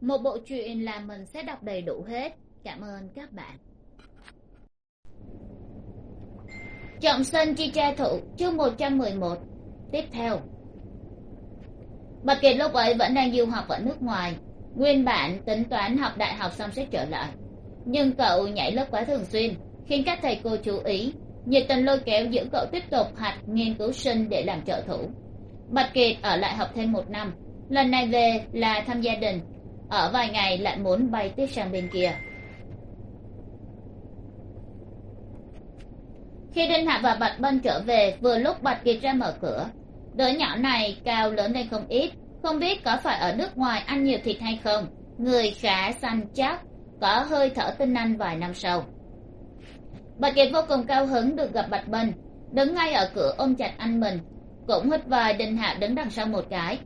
một bộ truyện là mình sẽ đọc đầy đủ hết. Cảm ơn các bạn. Trọng sinh chi tra thụ chương một trăm mười một. Tiếp theo. Bạch kiệt lúc ấy vẫn đang du học ở nước ngoài. Nguyên bản tính toán học đại học xong sẽ trở lại. Nhưng cậu nhảy lớp quá thường xuyên, khiến các thầy cô chú ý. Nhiệt tình lôi kéo giữ cậu tiếp tục học nghiên cứu sinh để làm trợ thủ. Bạch kiệt ở lại học thêm một năm. Lần này về là thăm gia đình ở vài ngày lại muốn bay tiếp sang bên kia. Khi đinh hạ và bạch bân trở về, vừa lúc bạch kiệt ra mở cửa. Đứa nhỏ này cao lớn lên không ít. Không biết có phải ở nước ngoài ăn nhiều thịt hay không. Người khá săn chắc, có hơi thở tinh anh vài năm sau. Bạch kiệt vô cùng cao hứng được gặp bạch bân. Đứng ngay ở cửa ôm chặt anh mình, cũng hít vài đinh hạo đứng đằng sau một cái.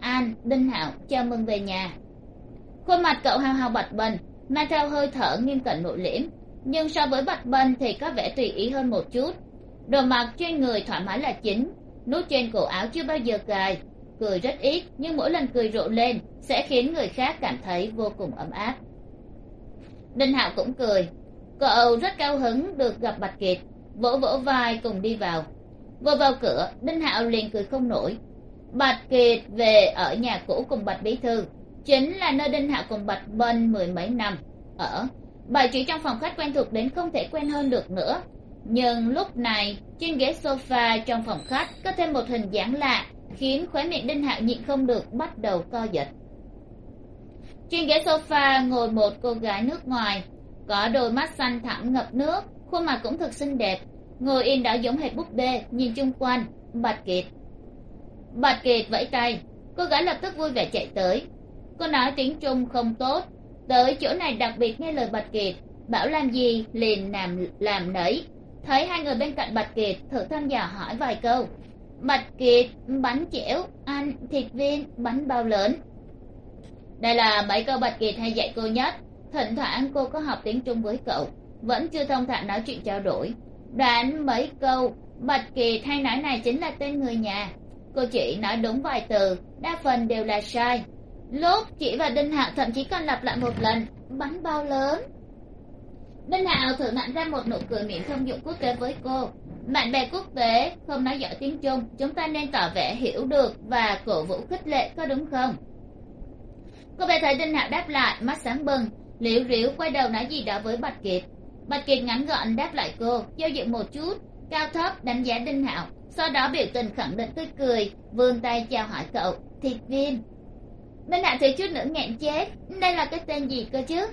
An, đinh hạo, chào mừng về nhà khuôn mặt cậu hào hào bạch bần mang theo hơi thở nghiêm cẩn nội liễm, nhưng so với bạch bần thì có vẻ tùy ý hơn một chút. Đồ mặc trên người thoải mái là chính, nút trên cổ áo chưa bao giờ cài, cười rất ít, nhưng mỗi lần cười rộ lên sẽ khiến người khác cảm thấy vô cùng ấm áp. Đinh hạo cũng cười, cậu rất cao hứng được gặp bạch kiệt, vỗ vỗ vai cùng đi vào. Vừa vào cửa, đinh hạo liền cười không nổi. Bạch kiệt về ở nhà cũ cùng bạch bí thư chính là nơi đinh hạ cùng bạch bân mười mấy năm. Ở bài trí trong phòng khách quen thuộc đến không thể quen hơn được nữa. Nhưng lúc này, trên ghế sofa trong phòng khách có thêm một hình dáng lạ, khiến khóe miệng đinh hạo nhịn không được bắt đầu co giật. Trên ghế sofa ngồi một cô gái nước ngoài, có đôi mắt xanh thẳm ngập nước, khuôn mặt cũng thật xinh đẹp, ngồi yên đó giống hệt búp bê, nhìn chung quanh, bạch kiệt. Bạch kiệt vẫy tay, cô gái lập tức vui vẻ chạy tới cô nói tiếng trung không tốt. Tới chỗ này đặc biệt nghe lời bạch kiệt. Bảo làm gì? Liền làm làm nấy. Thấy hai người bên cạnh bạch kiệt, thử thăm dò hỏi vài câu. Bạch kiệt, bánh chẻo, ăn, thịt viên, bánh bao lớn. Đây là mấy câu bạch kiệt hay dạy cô nhất. Thỉnh thoảng cô có học tiếng trung với cậu. Vẫn chưa thông thạo nói chuyện trao đổi. Đoán mấy câu, bạch kiệt hay nói này chính là tên người nhà. Cô chỉ nói đúng vài từ, đa phần đều là sai lúc chỉ và đinh hạo thậm chí còn lặp lại một lần bánh bao lớn. Đinh hạo thử mạnh ra một nụ cười miệng thông dụng quốc tế với cô. Bạn bè quốc tế không nói giỏi tiếng trung, chúng ta nên tỏ vẻ hiểu được và cổ vũ khích lệ, có đúng không? Cô bé thấy đinh hạo đáp lại, mắt sáng bừng, liễu riễu quay đầu nói gì đó với bạch kiệt. Bạch kiệt ngắn gọn đáp lại cô, do dự một chút, cao thấp đánh giá đinh hạo, sau đó biểu tình khẳng định tươi cười, vươn tay chào hỏi cậu. Thịt viên bên hạ thiếu chút nữa nghẹn chết. Đây là cái tên gì cơ chứ?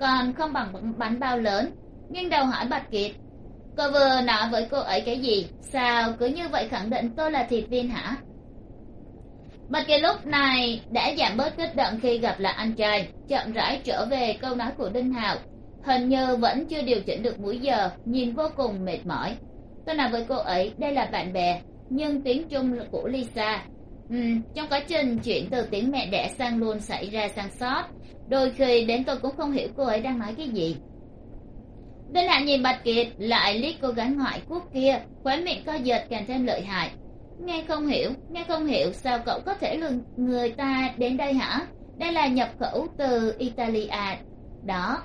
Còn không bằng bánh bao lớn. Nghiêng đầu hỏi bạch kiệt. Cô vừa nói với cô ấy cái gì? Sao cứ như vậy khẳng định tôi là thịt viên hả? Bạch kiệt lúc này đã giảm bớt kích động khi gặp lại anh trai. Chậm rãi trở về câu nói của đinh hạo. Hình như vẫn chưa điều chỉnh được múi giờ. Nhìn vô cùng mệt mỏi. Tôi nói với cô ấy, đây là bạn bè, nhưng tiếng trung của lisa ừ, trong quá trình chuyển từ tiếng mẹ đẻ sang luôn xảy ra sang sót. Đôi khi đến tôi cũng không hiểu cô ấy đang nói cái gì. Đinh hạ nhìn bạch kiệt lại liếc cô gái ngoại quốc kia khóe miệng co giật càng thêm lợi hại. Nghe không hiểu nghe không hiểu sao cậu có thể lừa người ta đến đây hả? Đây là nhập khẩu từ italia. Đó.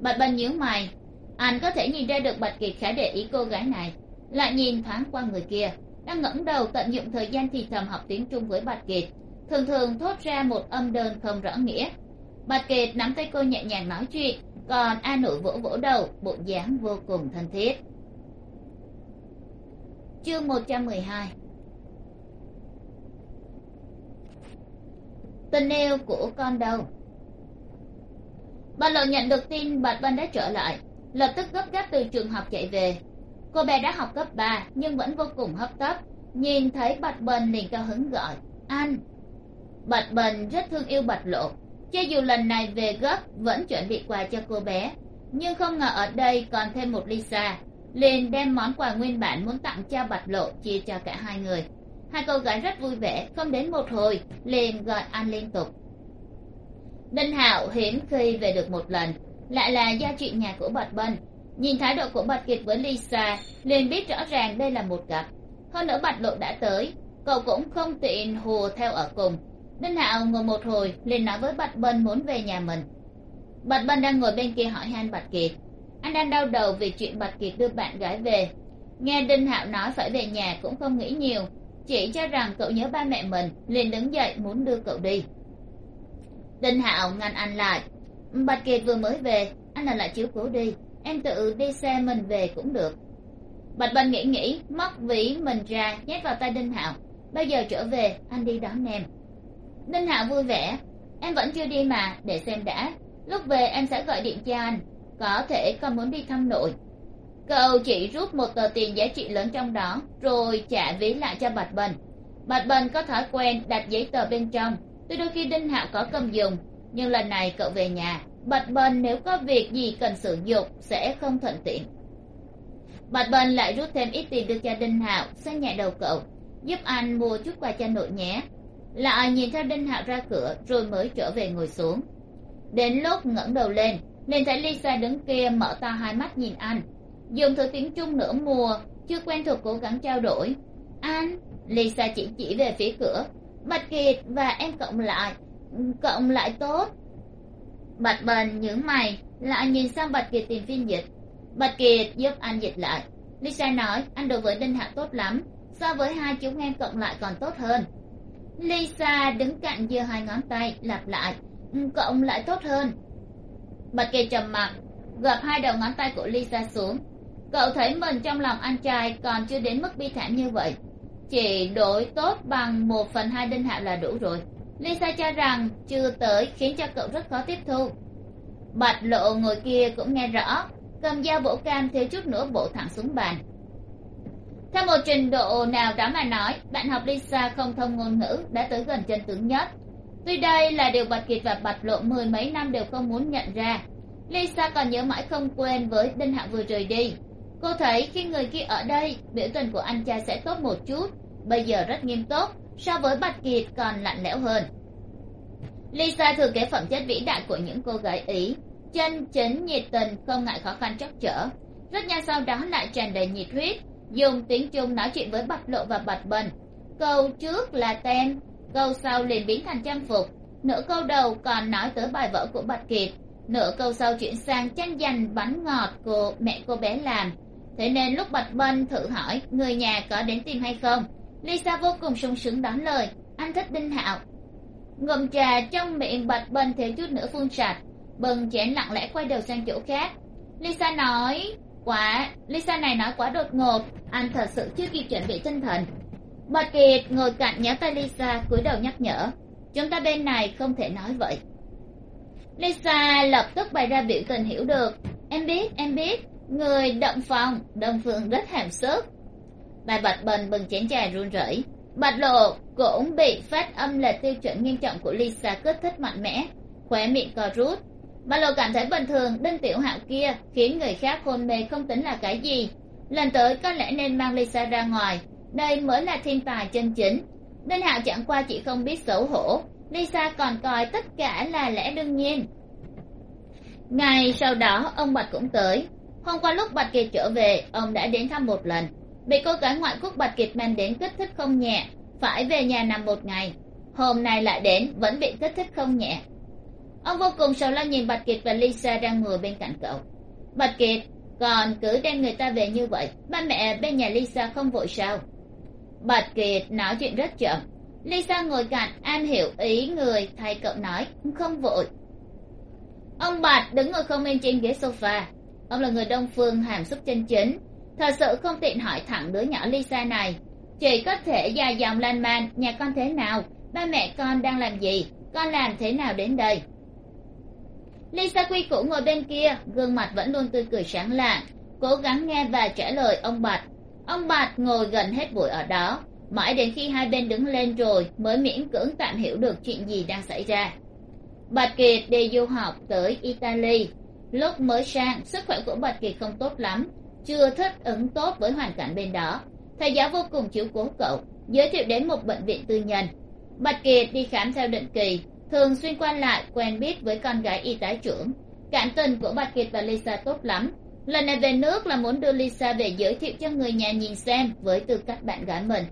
Bạch bân nhíu mày. Anh có thể nhìn ra được bạch kiệt khá để ý cô gái này. Lại nhìn thoáng qua người kia đang ngẩng đầu tận dụng thời gian thì thầm học tiếng trung với bạch kiệt. Thường thường thốt ra một âm đơn không rõ nghĩa. Bạch kiệt nắm tay cô nhẹ nhàng nói chuyện, còn an nội vỗ vỗ đầu, bộ dáng vô cùng thân thiết. Chương một trăm mười hai. Tình yêu của con đâu? Bà lộ nhận được tin bạch bân đã trở lại, lập tức gấp gáp từ trường học chạy về cô bé đã học cấp ba, nhưng vẫn vô cùng hấp tấp. Nhìn thấy bạch bân liền cao hứng gọi, anh. Bạch bân rất thương yêu bạch lộ, cho dù lần này về gấp vẫn chuẩn bị quà cho cô bé. Nhưng không ngờ ở đây còn thêm một lisa, liền đem món quà nguyên bản muốn tặng cho bạch lộ chia cho cả hai người. Hai cô gái rất vui vẻ, không đến một hồi, liền gọi anh liên tục. Đinh hạo hiếm khi về được một lần, lại là do chuyện nhà của bạch bân nhìn thái độ của bạch kiệt với lisa, liền biết rõ ràng đây là một cặp hơn nữa bạch lộ đã tới, cậu cũng không tiện hồ theo ở cùng. Đinh hạo ngồi một hồi, liền nói với bạch bân muốn về nhà mình. Bạch bân đang ngồi bên kia hỏi han bạch kiệt. Anh đang đau đầu vì chuyện bạch kiệt đưa bạn gái về. Nghe đinh hạo nói phải về nhà cũng không nghĩ nhiều, chỉ cho rằng cậu nhớ ba mẹ mình, liền đứng dậy muốn đưa cậu đi. Đinh hạo ngăn anh lại. Bạch kiệt vừa mới về, anh ở lại chiếu cố đi em tự đi xe mình về cũng được. Bạch bân nghĩ nghĩ, móc ví mình ra, nhét vào tay đinh hạo. Bây giờ trở về, anh đi đón em. Đinh hạo vui vẻ. Em vẫn chưa đi mà, để xem đã. Lúc về em sẽ gọi điện cho anh. Có thể còn muốn đi thăm nội. Cậu chỉ rút một tờ tiền giá trị lớn trong đó, rồi trả ví lại cho bạch bần bạch bần có thói quen đặt giấy tờ bên trong. Tuy đôi khi đinh hạo có cầm dùng, nhưng lần này cậu về nhà bạch bần nếu có việc gì cần sử dụng sẽ không thuận tiện. Bạch bần lại rút thêm ít tiền đưa cho đinh hạo sang nhẹ đầu cậu, giúp anh mua chút quà cho nội nhé. Lại nhìn theo đinh hạo ra cửa rồi mới trở về ngồi xuống. Đến lúc ngẩng đầu lên, liền thấy lisa đứng kia mở to hai mắt nhìn anh. Dùng thử tiếng trung nửa mùa chưa quen thuộc cố gắng trao đổi. Anh, lisa chỉ chỉ về phía cửa. Bạch kiệt và em cộng lại cộng lại tốt bạch bần nhướng mày, lại nhìn sang bạch kiệt tìm phiên dịch. Bạch kiệt giúp anh dịch lại. Lisa nói, anh đối với đinh hạ tốt lắm, so với hai chúng em cộng lại còn tốt hơn. Lisa đứng cạnh giơ hai ngón tay lặp lại ừ, cộng lại tốt hơn. Bạch kiệt trầm mặc gập hai đầu ngón tay của lisa xuống. Cậu thấy mình trong lòng anh trai còn chưa đến mức bi thảm như vậy. Chỉ đổi tốt bằng một phần hai đinh hạ là đủ rồi lisa cho rằng chưa tới khiến cho cậu rất khó tiếp thu. Bạch lộ ngồi kia cũng nghe rõ, cầm dao bổ cam thiếu chút nữa bổ thẳng xuống bàn. Theo một trình độ nào đó mà nói, bạn học lisa không thông ngôn ngữ đã tới gần chân tướng nhất. Tuy đây là điều bạch kiệt và bạch lộ mười mấy năm đều không muốn nhận ra, lisa còn nhớ mãi không quên với đinh hạo vừa rời đi. Cô thấy khi người kia ở đây, biểu tình của anh trai sẽ tốt một chút, bây giờ rất nghiêm túc so với bạch kiệt còn lạnh lẽo hơn. Lisa thừa kế phẩm chất vĩ đại của những cô gái ý, chân chính nhiệt tình, không ngại khó khăn trắc trở. Rất nhanh sau đó lại tràn đầy nhiệt huyết, dùng tiếng trung nói chuyện với bạch lộ và bạch bần câu trước là tem câu sau liền biến thành trang phục. Nửa câu đầu còn nói tới bài vở của bạch kiệt. Nửa câu sau chuyển sang tranh giành bánh ngọt của mẹ cô bé làm. Thế nên lúc bạch bân thử hỏi, người nhà có đến tìm hay không? Lisa vô cùng sung sướng đón lời. Anh thích đinh hạo. Ngụm trà trong miệng bạch bần thiếu chút nữa phun sạch. Bừng chén lặng lẽ quay đầu sang chỗ khác. Lisa nói quá lisa này nói quá đột ngột. Anh thật sự chưa kịp chuẩn bị tinh thần. Bạch kiệt ngồi cạnh nhéo tay lisa, cúi đầu nhắc nhở, chúng ta bên này không thể nói vậy. Lisa lập tức bày ra biểu tình hiểu được. Em biết em biết, người động phòng, đồng phương rất hàm sức bà bạch bần bừng chén trà run rẩy. Bạch lộ cũng bị phát âm lệch tiêu chuẩn nghiêm trọng của lisa cướp thích mạnh mẽ. Khóe miệng co rút. Bà lộ cảm thấy bình thường, đinh tiểu hạo kia, khiến người khác hôn mê không tính là cái gì. Lần tới có lẽ nên mang lisa ra ngoài. Đây mới là thiên tài chân chính. Đinh hạo chẳng qua chỉ không biết xấu hổ. Lisa còn coi tất cả là lẽ đương nhiên. Ngày sau đó, ông bạch cũng tới. Hôm qua lúc bạch kiệt trở về, ông đã đến thăm một lần bị cô gái ngoại quốc bạch kiệt mang đến kích thích không nhẹ, phải về nhà nằm một ngày. Hôm nay lại đến, vẫn bị kích thích không nhẹ. Ông vô cùng sầu lo nhìn bạch kiệt và lisa đang ngồi bên cạnh cậu. Bạch kiệt, còn cứ đem người ta về như vậy, ba mẹ bên nhà lisa không vội sao? Bạch kiệt nói chuyện rất chậm. Lisa ngồi cạnh an hiểu ý người, thay cậu nói, không vội. Ông bạch đứng ngồi không yên trên ghế sofa. Ông là người đông phương hàm xúc chân chính thật sự không tiện hỏi thẳng đứa nhỏ lisa này. Chỉ có thể dài dòng lan man, nhà con thế nào, ba mẹ con đang làm gì, con làm thế nào đến đây. Lisa quy củ ngồi bên kia, gương mặt vẫn luôn tươi cười sáng lạng, cố gắng nghe và trả lời ông bạch. Ông bạch ngồi gần hết buổi ở đó, mãi đến khi hai bên đứng lên rồi mới miễn cưỡng tạm hiểu được chuyện gì đang xảy ra. Bạch kiệt đi du học tới italy. Lúc mới sang, sức khỏe của bạch kiệt không tốt lắm chưa thích ứng tốt với hoàn cảnh bên đó. Thầy giáo vô cùng chiếu cố cậu, giới thiệu đến một bệnh viện tư nhân. Bạch kiệt đi khám theo định kỳ, thường xuyên qua lại, quen biết với con gái y tá trưởng. Cảm tình của bạch kiệt và lisa tốt lắm. Lần này về nước là muốn đưa lisa về giới thiệu cho người nhà nhìn xem với tư cách bạn gái mình.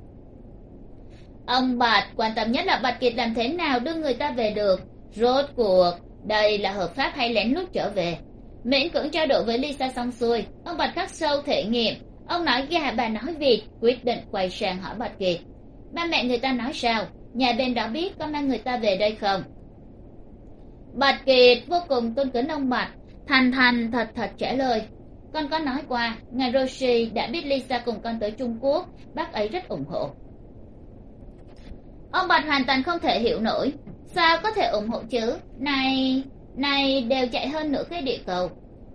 Ông bạch, quan tâm nhất là bạch kiệt làm thế nào đưa người ta về được? Rốt cuộc, đây là hợp pháp hay lén lút trở về? Miễn cưỡng trao đổi với lisa xong xuôi. Ông bạch khắc sâu thể nghiệm. Ông nói gà bà nói vịt quyết định quay sang hỏi bạch kiệt. Ba mẹ người ta nói sao? Nhà bên đó biết có mang người ta về đây không? Bạch kiệt vô cùng tôn kính ông bạch, thành thành thật thật trả lời. Con có nói qua, ngài roshi đã biết lisa cùng con tới trung quốc, bác ấy rất ủng hộ. Ông bạch hoàn toàn không thể hiểu nổi. Sao có thể ủng hộ chứ? Này này đều chạy hơn nửa cái địa cầu.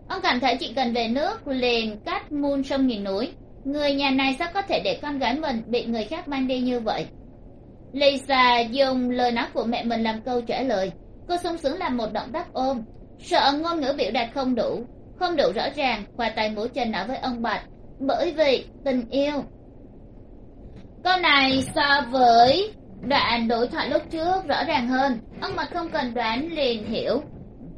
Ông cảm thấy chỉ cần về nước, liền cắt muôn sông nghìn núi. Người nhà này sao có thể để con gái mình bị người khác mang đi như vậy? Lisa dùng lời nói của mẹ mình làm câu trả lời. Cô sung sướng làm một động tác ôm. Sợ ngôn ngữ biểu đạt không đủ. Không đủ rõ ràng, khoa tay mũi chân nói với ông bạch. Bởi vì tình yêu. Câu này so với đoạn đối thoại lúc trước rõ ràng hơn. Ông bạch không cần đoán liền hiểu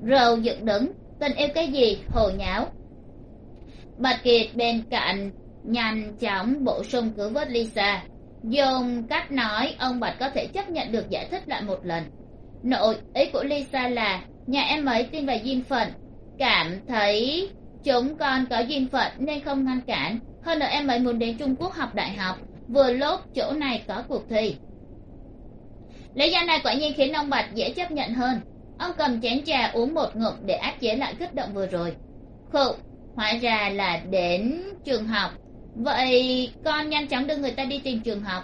rầu dựng đứng tình yêu cái gì, hồ nháo. Bạch kiệt bên cạnh nhanh chóng bổ sung cứu vớt lisa. Dùng cách nói, ông bạch có thể chấp nhận được giải thích lại một lần. Nội ý của lisa là, nhà em ấy tin vào duyên phận. Cảm thấy chúng con có duyên phận nên không ngăn cản. Hơn nữa em ấy muốn đến trung quốc học đại học, vừa lúc chỗ này có cuộc thi. Lý do này quả nhiên khiến ông bạch dễ chấp nhận hơn ông cầm chén trà uống một ngụm để áp chế lại kích động vừa rồi. Khụ, hóa ra là đến trường học. Vậy con nhanh chóng đưa người ta đi tìm trường học.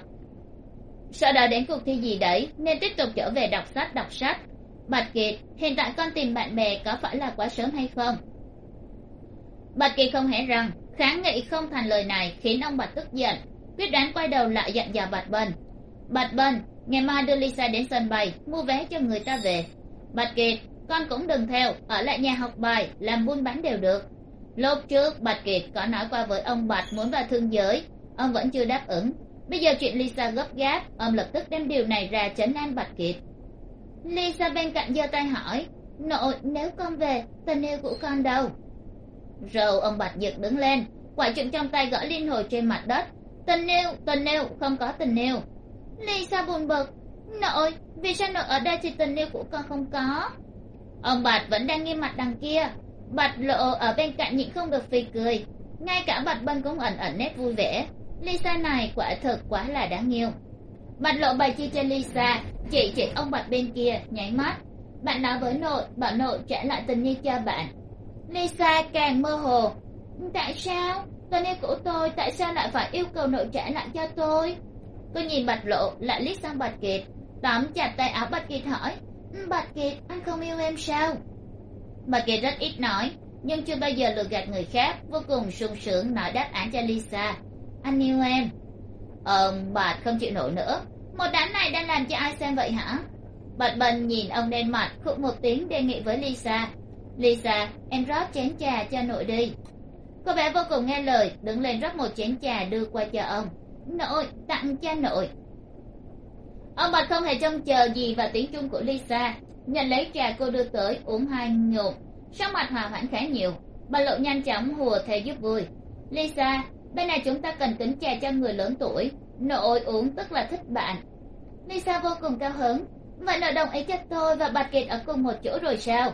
Sợ đợi đến cuộc thi gì đấy, nên tiếp tục trở về đọc sách đọc sách. Bạch kiệt, hiện tại con tìm bạn bè có phải là quá sớm hay không? Bạch kiệt không hẽ rằng kháng nghị không thành lời này khiến ông bạch tức giận. Quyết đoán quay đầu lại dặn dò bạch bân. Bạch bân, ngày mai đưa lisa đến sân bay, mua vé cho người ta về bạch kiệt con cũng đừng theo, ở lại nhà học bài, làm buôn bán đều được. Lúc trước, bạch kiệt có nói qua với ông bạch muốn vào thương giới, ông vẫn chưa đáp ứng. Bây giờ chuyện lisa gấp gáp, ông lập tức đem điều này ra chấn an bạch kiệt lisa bên cạnh giơ tay hỏi, nội, nếu con về, tình yêu của con đâu? Rồi ông bạch giật đứng lên, quả trượng trong tay gõ liên hồi trên mặt đất. Tình yêu tình yêu, không có tình yêu. Lisa buồn bực nội vì sao nội ở đây thì tình yêu của con không có? Ông bạch vẫn đang nghiêm mặt đằng kia. Bạch lộ ở bên cạnh nhịn không được phì cười. Ngay cả bạch bân cũng ẩn ẩn nét vui vẻ. Lisa này quả thực quá là đáng yêu. Bạch lộ bày chi cho lisa chị chị ông bạch bên kia, nháy mắt. Bạn nói với nội bảo nội trả lại tình yêu cho bạn. Lisa càng mơ hồ. Tại sao? Tình yêu của tôi, tại sao lại phải yêu cầu nội trả lại cho tôi? Cô nhìn bạch lộ, lại liếc sang bạch kiệt tóm chặt tay áo bạch kiệt hỏi ừ, bạch kiệt, anh không yêu em sao? Bạch kiệt rất ít nói, nhưng chưa bao giờ lừa gạt người khác, vô cùng sung sướng nói đáp án cho lisa. Anh yêu em. Ông bạch không chịu nổi nữa. Một đám này đang làm cho ai xem vậy hả? Bạch bần nhìn ông đen mặt khụ một tiếng đề nghị với lisa. Lisa, em rót chén trà cho nội đi. Cô bé vô cùng nghe lời, đứng lên rót một chén trà đưa qua cho ông. Nội, tặng cho nội ông bạch không hề trông chờ gì vào tiếng chung của lisa. Nhận lấy trà, cô đưa tới, uống hai ngụm. Sắc mặt hòa hoãn khá nhiều. Bà lộ nhanh chóng hùa theo giúp vui. Lisa, bên này chúng ta cần kính trà cho người lớn tuổi. Nội uống tức là thích bạn. Lisa vô cùng cao hứng. Vậy nội đồng ý cho tôi và bạch kiệt ở cùng một chỗ rồi sao?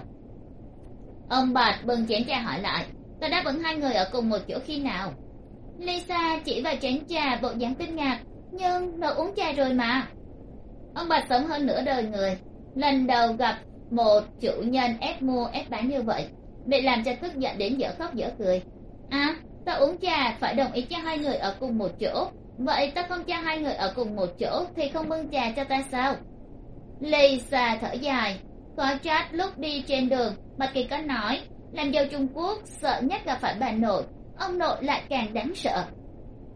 Ông bạch bưng chén trà hỏi lại. Tôi đáp ứng hai người ở cùng một chỗ khi nào? Lisa chỉ vào chén trà, bộ dáng kinh ngạc. Nhưng, nội uống trà rồi mà ông bạch sống hơn nửa đời người. Lần đầu gặp một chủ nhân ép mua, ép bán như vậy bị làm cho tức giận đến dở khóc dở cười. À ta uống trà, phải đồng ý cho hai người ở cùng một chỗ. Vậy ta không cho hai người ở cùng một chỗ thì không bưng trà cho ta sao? Lisa thở dài, có chat lúc đi trên đường bạch kỳ có nói, làm dâu trung quốc, sợ nhất gặp phải bà nội. Ông nội lại càng đáng sợ.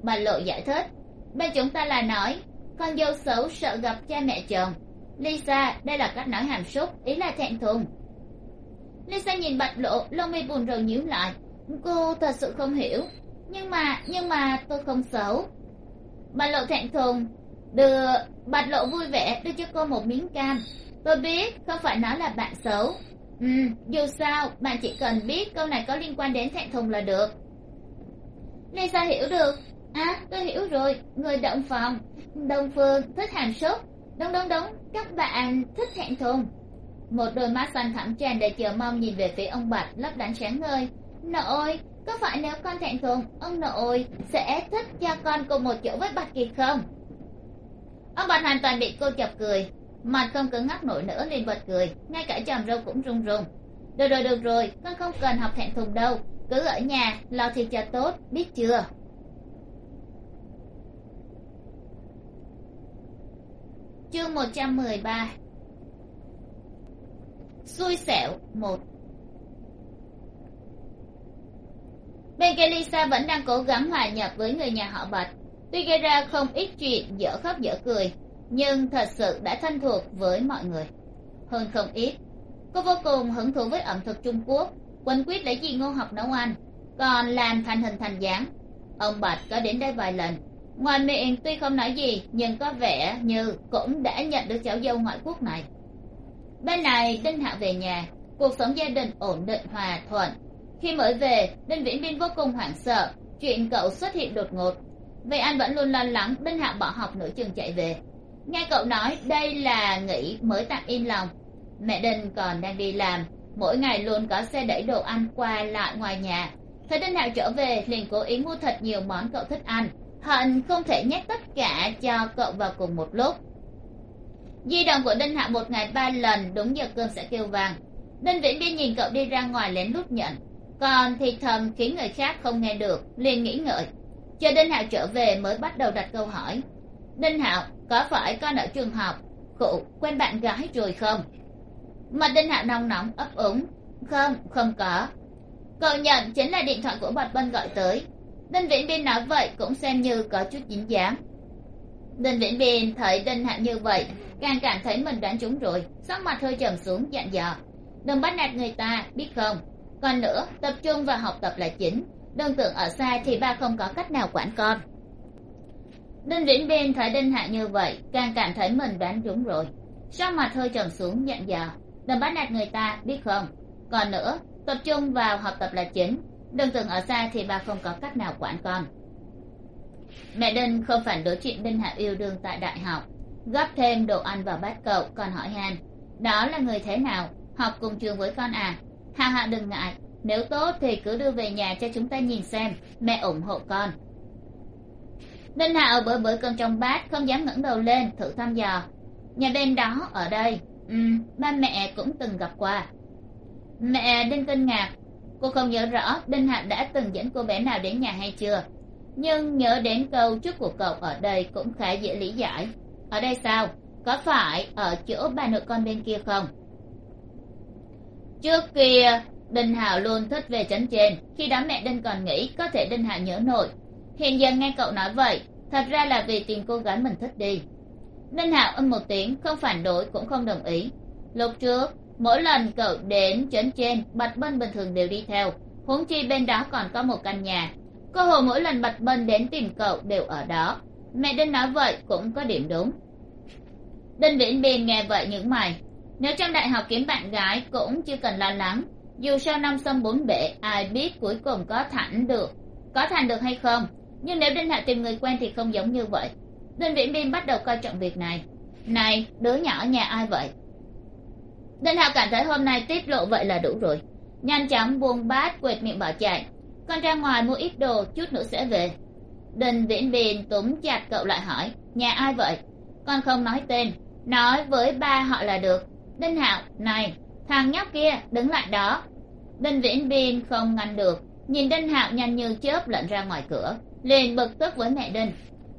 Bà lộ giải thích, bên chúng ta là nói con dâu xấu sợ gặp cha mẹ chồng. Lisa, đây là cách nói hàm súc, ý là thẹn thùng. Lisa nhìn bạch lộ, lông mi buồn rầu nhíu lại. Cô thật sự không hiểu. Nhưng mà nhưng mà tôi không xấu. Bạch lộ thẹn thùng. Đưa, bạch lộ vui vẻ, đưa cho cô một miếng cam. Tôi biết, không phải nói là bạn xấu. Ừ dù sao, bạn chỉ cần biết câu này có liên quan đến thẹn thùng là được. Lisa hiểu được. À tôi hiểu rồi. Người động phòng đông phương thích hàm súc. Đông đông đông các bạn thích hẹn thùng. Một đôi mắt xanh thẳm tràn đầy chờ mong nhìn về phía ông bạch lấp lánh sáng ngời. Nội, có phải nếu con thẹn thùng, ông nội sẽ thích cho con cùng một chỗ với bạch kiệt không? Ông bạch hoàn toàn bị cô chọc cười, mặt không cứng ngắc nổi nữa liền bật cười, ngay cả chòm râu cũng run run. Được rồi được rồi, con không cần học thẹn thùng đâu, cứ ở nhà, lo thì cho tốt, biết chưa? Chương một trăm mười ba. Xui xẻo, một. Bên kia lisa vẫn đang cố gắng hòa nhập với người nhà họ bạch. Tuy gây ra không ít chuyện dở khóc dở cười, nhưng thật sự đã thân thuộc với mọi người. Hơn không ít, cô vô cùng hứng thú với ẩm thực trung quốc. Quấn quyết lấy gì ngô học nấu ăn, còn làm thành hình thành dáng. Ông bạch có đến đây vài lần ngoài miệng tuy không nói gì, nhưng có vẻ như cũng đã nhận được cháu dâu ngoại quốc này. Bên này, đinh hạ về nhà. Cuộc sống gia đình ổn định, hòa thuận. Khi mới về, đinh viễn biên vô cùng hoảng sợ. Chuyện cậu xuất hiện đột ngột. Vậy anh vẫn luôn lo lắng, đinh hạ bỏ học nửa chừng chạy về. Nghe cậu nói, đây là nghỉ mới tạm im lòng. Mẹ đinh còn đang đi làm. Mỗi ngày luôn có xe đẩy đồ ăn qua lại ngoài nhà. Thấy đinh hạo trở về, liền cố ý mua thật nhiều món cậu thích ăn hận không thể nhét tất cả cho cậu vào cùng một lúc. Di động của đinh hạ một ngày ba lần, đúng giờ cơm sẽ kêu vàng đinh viễn biên nhìn cậu đi ra ngoài lén lút nhận. Còn thì thầm khiến người khác không nghe được, liền nghĩ ngợi. Chờ đinh hạo trở về mới bắt đầu đặt câu hỏi. Đinh hạo có phải con ở trường học? Cụ, quen bạn gái rồi không? Mà đinh hạo nóng nóng, ấp úng. Không không có. Cậu nhận chính là điện thoại của bạch bân gọi tới đinh viễn biên nói vậy cũng xem như có chút dính dáng. Đinh viễn biên thấy đinh hạo như vậy, càng cảm thấy mình đoán trúng rồi, sắc mặt hơi trầm xuống, dặn dò. Đừng bắt nạt người ta, biết không? Còn nữa, tập trung vào học tập là chính. Đừng tưởng ở xa thì ba không có cách nào quản con. Đinh viễn biên thấy đinh hạ như vậy, càng cảm thấy mình đoán trúng rồi. Sắc mặt hơi trầm xuống, dặn dò. Đừng bắt nạt người ta, biết không? Còn nữa, tập trung vào học tập là chính đừng tưởng ở xa thì bà không có cách nào quản con. Mẹ đinh không phản đối chuyện đinh hạ yêu đương tại đại học. Gấp thêm đồ ăn vào bát cậu, còn hỏi han, đó là người thế nào? Học cùng trường với con à? Hạ hạ đừng ngại. Nếu tốt thì cứ đưa về nhà cho chúng ta nhìn xem. Mẹ ủng hộ con. Đinh hạ bới bới cơm trong bát không dám ngẩng đầu lên, thử thăm dò. Nhà bên đó, ở đây. Ừ ba mẹ cũng từng gặp qua. Mẹ đinh kinh ngạc cô không nhớ rõ đinh hạnh đã từng dẫn cô bé nào đến nhà hay chưa. Nhưng nhớ đến câu trước của cậu ở đây cũng khá dễ lý giải. Ở đây sao? Có phải ở chỗ ba nội con bên kia không? Trước kia, đinh hạo luôn thích về trấn trên. Khi đó mẹ đinh còn nghĩ có thể đinh hạo nhớ nội. Hiện giờ nghe cậu nói vậy, thật ra là vì tìm cô gái mình thích đi. Đinh hạo ân một tiếng, không phản đối cũng không đồng ý. Lúc trước mỗi lần cậu đến trấn trên, bạch bân bình thường đều đi theo. Huống chi bên đó còn có một căn nhà. Cơ hồ mỗi lần bạch bân đến tìm cậu đều ở đó. Mẹ đinh nói vậy cũng có điểm đúng. Đinh viễn biên nghe vậy những mày. Nếu trong đại học kiếm bạn gái cũng chưa cần lo lắng, dù sao năm sông bốn bể, ai biết cuối cùng có thẳng được, có thành được hay không. Nhưng nếu đinh hạ tìm người quen thì không giống như vậy. Đinh viễn biên bắt đầu coi trọng việc này. Này, đứa nhỏ nhà ai vậy? Đinh hạo cảm thấy hôm nay tiết lộ vậy là đủ rồi. Nhanh chóng buông bát quệt miệng bỏ chạy. Con ra ngoài mua ít đồ, chút nữa sẽ về. Đinh viễn biên túm chặt cậu lại hỏi, nhà ai vậy? Con không nói tên, nói với ba họ là được. Đinh hạo, này, thằng nhóc kia đứng lại đó. Đinh viễn biên không ngăn được, nhìn đinh hạo nhanh như chớp lận ra ngoài cửa, liền bực tức với mẹ đinh.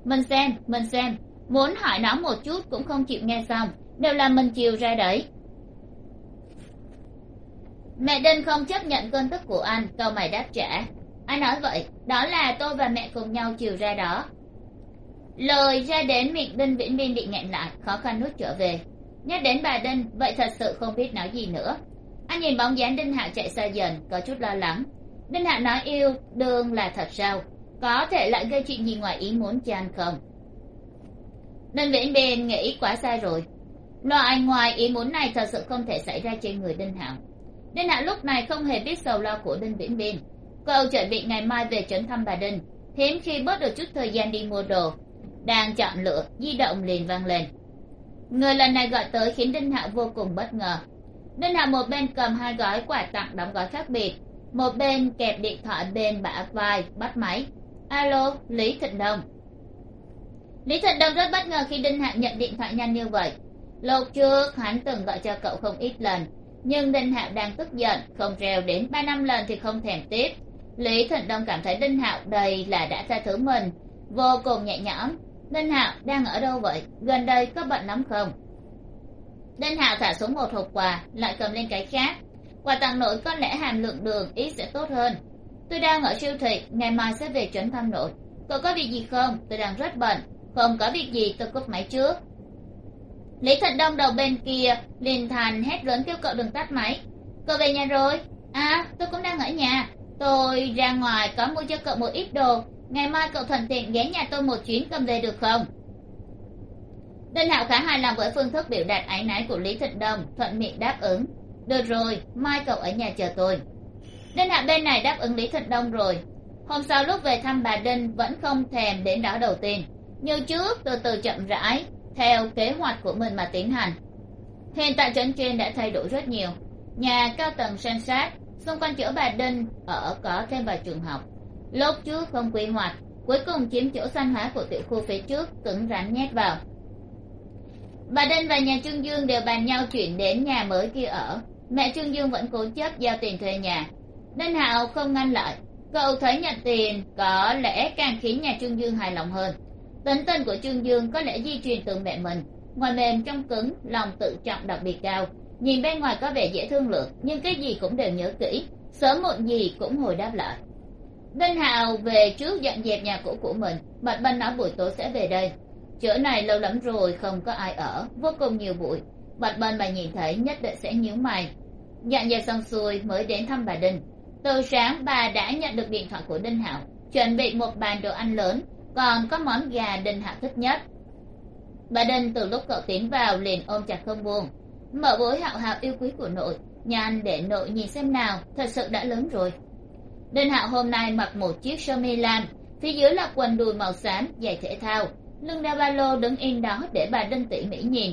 Mình xem mình xem, muốn hỏi nó một chút cũng không chịu nghe xong, đều là mình chiều ra đấy mẹ đinh không chấp nhận cơn tức của anh, câu mày đáp trả. Anh nói vậy, đó là tôi và mẹ cùng nhau chiều ra đó. Lời ra đến miệng đinh viễn biên bị nghẹn lại, khó khăn nuốt trở về. Nhắc đến bà đinh, vậy thật sự không biết nói gì nữa. Anh nhìn bóng dáng đinh hạo chạy xa dần, có chút lo lắng. Đinh hạo nói yêu đương là thật sao? Có thể lại gây chuyện gì ngoài ý muốn cho anh không? Đinh viễn biên nghĩ quá sai rồi. Loại ngoài ý muốn này thật sự không thể xảy ra trên người đinh hạo đinh hạ lúc này không hề biết sầu lo của đinh viễn biên cậu chuẩn bị ngày mai về trấn thăm bà đinh. Hiếm khi bớt được chút thời gian đi mua đồ. Đang chọn lựa, di động liền vang lên. Người lần này gọi tới khiến đinh hạo vô cùng bất ngờ. Đinh hạo một bên cầm hai gói quà tặng đóng gói khác biệt, một bên kẹp điện thoại bên bả vai, bắt máy. Alo, lý thịnh đông. Lý thịnh đông rất bất ngờ khi đinh hạo nhận điện thoại nhanh như vậy. Lúc trước, hắn từng gọi cho cậu không ít lần nhưng đinh hạo đang tức giận, không reo đến ba năm lần thì không thèm tiếp. Lý thịnh đông cảm thấy đinh hạo đây là đã tha thứ mình. Vô cùng nhẹ nhõm, đinh hạo, đang ở đâu vậy? Gần đây có bệnh lắm không? Đinh hạo thả xuống một hộp quà, lại cầm lên cái khác. Quà tặng nội có lẽ hàm lượng đường ít sẽ tốt hơn. Tôi đang ở siêu thị, ngày mai sẽ về chuẩn thăm nội. Cậu có việc gì không? Tôi đang rất bận. Không có việc gì, tôi cúp máy trước lý thận đông đầu bên kia liền thàn hét lớn kêu cậu đừng tắt máy. Cậu về nhà rồi? À tôi cũng đang ở nhà. Tôi ra ngoài có mua cho cậu một ít đồ. Ngày mai cậu thuận tiện ghé nhà tôi một chuyến cầm về được không? Đinh hạo khá hài lòng với phương thức biểu đạt áy náy của lý thịnh đông, thuận miệng đáp ứng. Được rồi, mai cậu ở nhà chờ tôi. Đinh hạo bên này đáp ứng lý thịnh đông rồi. Hôm sau lúc về thăm bà đinh vẫn không thèm đến đó đầu tiên. Như trước, từ từ chậm rãi theo kế hoạch của mình mà tiến hành. Hiện tại trấn trên đã thay đổi rất nhiều. Nhà cao tầng san sát xung quanh chỗ bà đinh ở có thêm vài trường học. Lốp trước không quy hoạch, cuối cùng chiếm chỗ xanh hóa của tiểu khu phía trước cứng rắn nhét vào. Bà đinh và nhà trương dương đều bàn nhau chuyển đến nhà mới kia ở. Mẹ trương dương vẫn cố chấp giao tiền thuê nhà. Đinh hạo không ngăn lại. Cậu thấy nhận tiền có lẽ càng khiến nhà trương dương hài lòng hơn tính tình của trương dương có lẽ di truyền từ mẹ mình. Ngoài mềm trong cứng lòng tự trọng đặc biệt cao. Nhìn bên ngoài có vẻ dễ thương lượng nhưng cái gì cũng đều nhớ kỹ. Sớm muộn gì cũng hồi đáp lại. Đinh hào về trước dọn dẹp nhà cũ của mình bạch bân nói buổi tối sẽ về đây. Chỗ này lâu lắm rồi không có ai ở vô cùng nhiều bụi. Bạch bân mà nhìn thấy nhất định sẽ nhíu mày. Dọn dẹp xong xuôi mới đến thăm bà đinh. Từ sáng bà đã nhận được điện thoại của đinh hào, chuẩn bị một bàn đồ ăn lớn còn có món gà đinh hạo thích nhất. Bà đinh từ lúc cậu tiến vào liền ôm chặt không buông. Mở bối hạo hạo yêu quý của nội nhan để nội nhìn xem nào, thật sự đã lớn rồi. Đinh hạo hôm nay mặc một chiếc sơ mi lam, phía dưới là quần đùi màu xám, giày thể thao. Lưng đeo ba lô đứng yên đó để bà đinh tỉ mỉ nhìn.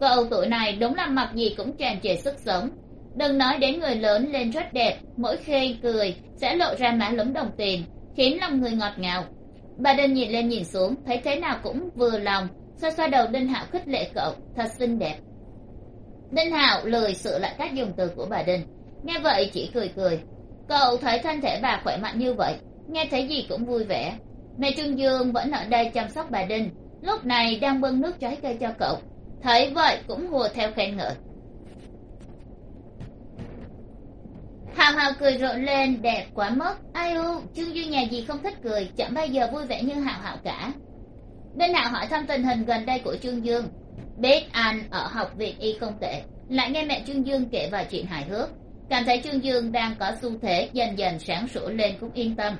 Cậu tuổi này đúng là mặc gì cũng tràn trề sức sống. Đừng nói đến người lớn lên rất đẹp, mỗi khi cười sẽ lộ ra má lúm đồng tiền, khiến lòng người ngọt ngào bà đinh nhìn lên nhìn xuống, thấy thế nào cũng vừa lòng, xoa xoa đầu đinh hạo khích lệ cậu, thật xinh đẹp. Đinh hạo lười sửa lại cách dùng từ của bà đinh. Nghe vậy chỉ cười cười. Cậu thấy thân thể bà khỏe mạnh như vậy, nghe thấy gì cũng vui vẻ. Mẹ trương dương vẫn ở đây chăm sóc bà đinh, lúc này đang bưng nước trái cây cho cậu. Thấy vậy cũng hùa theo khen ngợi. Hào hào cười rộ lên, đẹp quá mất. Ai u trương dương nhà gì không thích cười, chẳng bao giờ vui vẻ như hào hào cả. Đinh hạo hỏi thăm tình hình gần đây của trương dương. Biết anh ở học viện y không tệ. Lại nghe mẹ trương dương kể vài chuyện hài hước. Cảm thấy trương dương đang có xu thế, dần dần sáng sủa lên cũng yên tâm.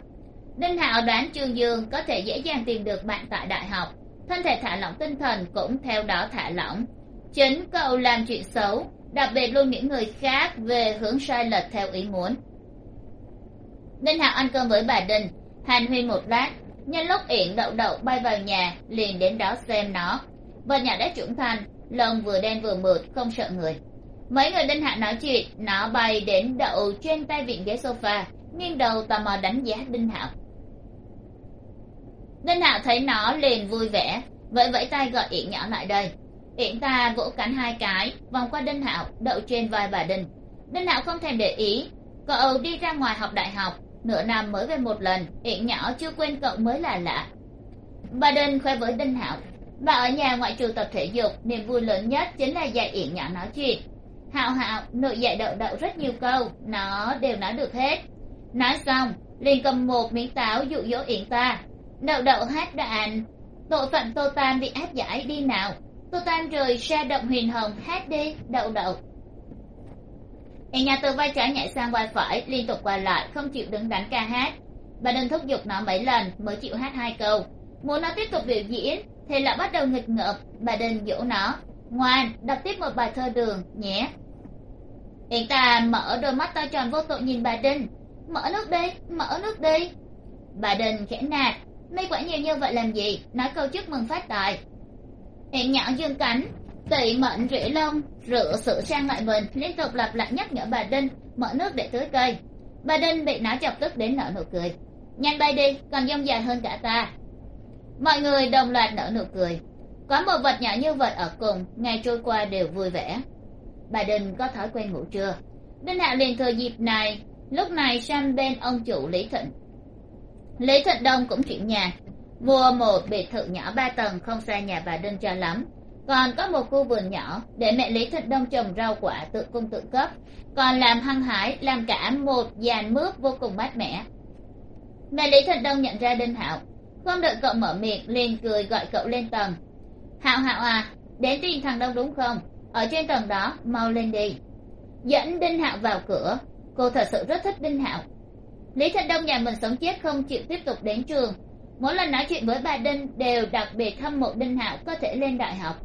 Đinh hạo đoán trương dương có thể dễ dàng tìm được bạn tại đại học. Thân thể thả lỏng tinh thần cũng theo đó thả lỏng. Chính cậu làm chuyện xấu đặc biệt luôn những người khác về hướng sai lệch theo ý muốn. Đinh hạo ăn cơm với bà đinh hàn huyên một lát, nhân lúc yển đậu đậu bay vào nhà, liền đến đó xem nó. Vật nhỏ đã trưởng thành lông vừa đen vừa mượt, không sợ người. Mấy người đinh Hạo nói chuyện, nó bay đến đậu trên tay vịn ghế sofa, nghiêng đầu tò mò đánh giá đinh hạo đinh hạo thấy nó liền vui vẻ, vẫy vẫy tay gọi yển nhỏ lại đây yển ta vỗ cánh hai cái, vòng qua đinh hạo, đậu trên vai bà đinh. Đinh hạo không thèm để ý, cậu đi ra ngoài học đại học. Nửa năm mới về một lần yển nhỏ chưa quên cậu mới là lạ. Bà đinh khoe với đinh hạo, bà ở nhà ngoại trừ tập thể dục, niềm vui lớn nhất chính là dạy yển nhỏ nói chuyện. Hạo hạo, nội dạy đậu đậu rất nhiều câu, nó đều nói được hết. Nói xong, liền cầm một miếng táo dụ dỗ yển ta. Đậu đậu hát đoạn tội phạm tô tam bị áp giải đi nào? Tôi tan rời ra động huyền hồng, hát đi đậu đậu. Yển nhà từ vai trái nhảy sang vai phải, liên tục qua lại, không chịu đứng đắn ca hát. Bà đừng thúc giục nó mấy lần, mới chịu hát hai câu. Muốn nó tiếp tục biểu diễn, thì lại bắt đầu nghịch ngợm bà đừng dỗ nó, ngoan, đọc tiếp một bài thơ đường, nhé. Yển ta mở đôi mắt to tròn vô tội nhìn bà đinh. Mở nước đi, mở nước đi. Bà đinh khẽ nạt mây quả nhiều như vậy làm gì? Nói câu chúc mừng phát tài hiện nhỏ dương cánh tị mệnh rỉa lông, rửa sửa sang lại mình, liên tục lặp lại nhắc nhở bà đinh, mở nước để tưới cây. Bà đinh bị nó chọc tức đến nở nụ cười. Nhanh bay đi, còn dông dài hơn cả ta. Mọi người đồng loạt nở nụ cười. Có một vật nhỏ như vậy ở cùng, ngày trôi qua đều vui vẻ. Bà đinh có thói quen ngủ trưa. Đinh hạ liền thừa dịp này, lúc này sang bên ông chủ lý thịnh. Lý thịnh đông cũng chuyển nhà mua một biệt thự nhỏ ba tầng, không xa nhà bà đinh cho lắm. Còn có một khu vườn nhỏ để mẹ lý thịt đông trồng rau quả tự cung tự cấp. Còn làm hăng hái, làm cả một dàn mướp vô cùng mát mẻ. Mẹ lý thịt đông nhận ra đinh hạo. Không đợi cậu mở miệng, liền cười gọi cậu lên tầng. Hạo hạo à đến tìm thằng đông đúng không? Ở trên tầng đó, mau lên đi. Dẫn đinh hạo vào cửa. Cô thật sự rất thích đinh hạo. Lý thanh đông nhà mình sống chết không chịu tiếp tục đến trường mỗi lần nói chuyện với bà đinh đều đặc biệt hâm mộ đinh hạo có thể lên đại học.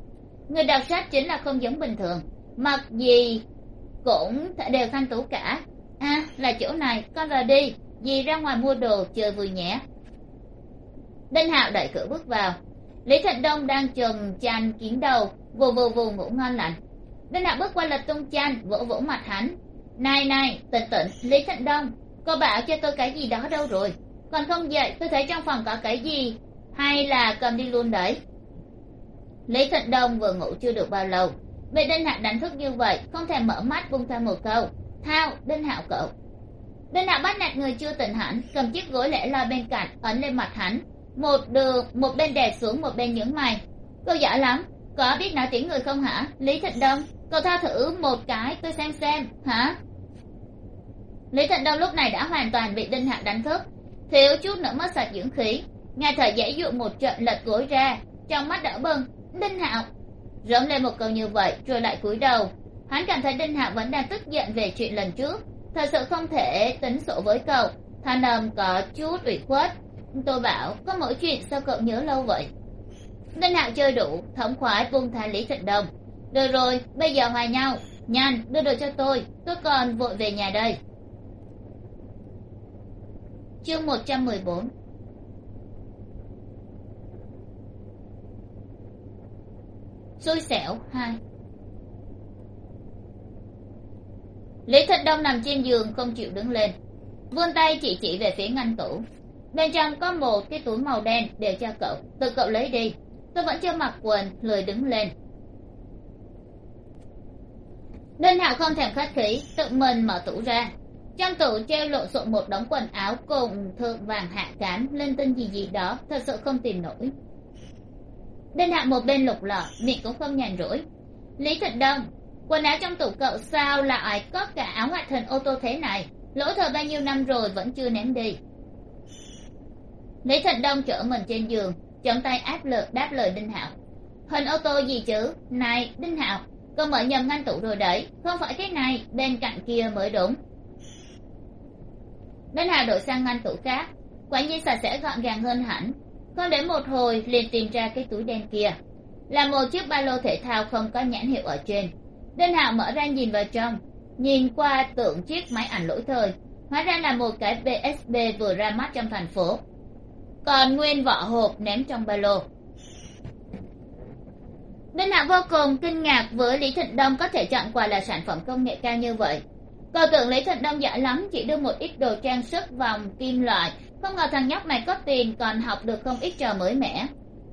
Người đọc sách chính là không giống bình thường. Mặc gì cũng đều thanh tú cả. À là chỗ này, con vào đi. Dì ra ngoài mua đồ, chơi vui nhé. Đinh hạo đẩy cửa bước vào. Lý thịnh đông đang chùm chăn kín đầu, vù vù vù ngủ ngon lành. Đinh hạo bước qua lật tung chăn vỗ vỗ mặt hắn. Này này, tỉnh tỉnh, lý thịnh đông, cô bảo cho tôi cái gì đó đâu rồi? Còn không dậy tôi thấy trong phòng có cái gì? Hay là cầm đi luôn đấy? Lý thịnh đông vừa ngủ chưa được bao lâu. Bị đinh hạo đánh thức như vậy, không thèm mở mắt bung ra một câu. Thao, đinh hạo cậu. Đinh hạo bắt nạt người chưa tỉnh hẳn, cầm chiếc gối lẻ loi bên cạnh, ấn lên mặt hắn. Một đường, một bên đè xuống, một bên nhướng mày. Cậu giỏi lắm, có biết nói tiếng người không hả? Lý thịnh đông, cậu tha thử một cái, tôi xem xem, hả? Lý thịnh đông lúc này đã hoàn toàn bị đinh hạo đánh thức thiếu chút nữa mất sạch dưỡng khí. Nghe thở dễ dụ một trận lật gối ra, trong mắt đỡ bừng đinh hạo. Rống lên một câu như vậy, rồi lại cúi đầu. Hắn cảm thấy đinh hạo vẫn đang tức giận về chuyện lần trước. Thật sự không thể tính sổ với cậu. Thanh âm có chút ủy khuất. Tôi bảo, có mỗi chuyện sao cậu nhớ lâu vậy? Đinh hạo chơi đủ, thống khoái buông tha lý thịnh đồng. Được rồi, bây giờ hòa nhau. Nhanh, đưa đồ cho tôi. Tôi còn vội về nhà đây chương một trăm mười bốn. Xui xẻo, hai. Lý thịnh đông nằm trên giường không chịu đứng lên. Vươn tay chỉ chỉ về phía ngăn tủ. Bên trong có một cái túi màu đen để cho cậu. Tự cậu lấy đi. Tôi vẫn chưa mặc quần, lười đứng lên. Đinh hạo không thèm khách khí, tự mình mở tủ ra trong tủ treo lộn xộn một đống quần áo cùng thượng vàng hạ cám lên tinh gì gì đó, thật sự không tìm nổi. Đinh hạo một bên lục lọ miệng cũng không nhàn rỗi. Lý thịnh đông, quần áo trong tủ cậu sao lại có cả áo ngoại hình ô tô thế này? Lỗ thời bao nhiêu năm rồi vẫn chưa ném đi. Lý thịnh đông chở mình trên giường, chống tay áp lực, đáp lời đinh hạo. Hình ô tô gì chứ? Này, đinh hạo con mở nhầm ngăn tủ rồi đấy. Không phải cái này, bên cạnh kia mới đúng đinh hạo đổi sang ngăn tủ khác quả nhiên sạch sẽ gọn gàng hơn hẳn. Không đến một hồi liền tìm ra cái túi đen kia. Là một chiếc ba lô thể thao không có nhãn hiệu ở trên. Đinh hạo mở ra nhìn vào trong, nhìn qua tưởng chiếc máy ảnh lỗi thời, hóa ra là một cái bsb vừa ra mắt trong thành phố. Còn nguyên vỏ hộp ném trong ba lô. Đinh hạo vô cùng kinh ngạc với lý thịnh đông có thể chọn quà là sản phẩm công nghệ cao như vậy cậu tưởng lý thịnh đông giỏi lắm, chỉ đưa một ít đồ trang sức vòng kim loại. Không ngờ thằng nhóc này có tiền, còn học được không ít trò mới mẻ.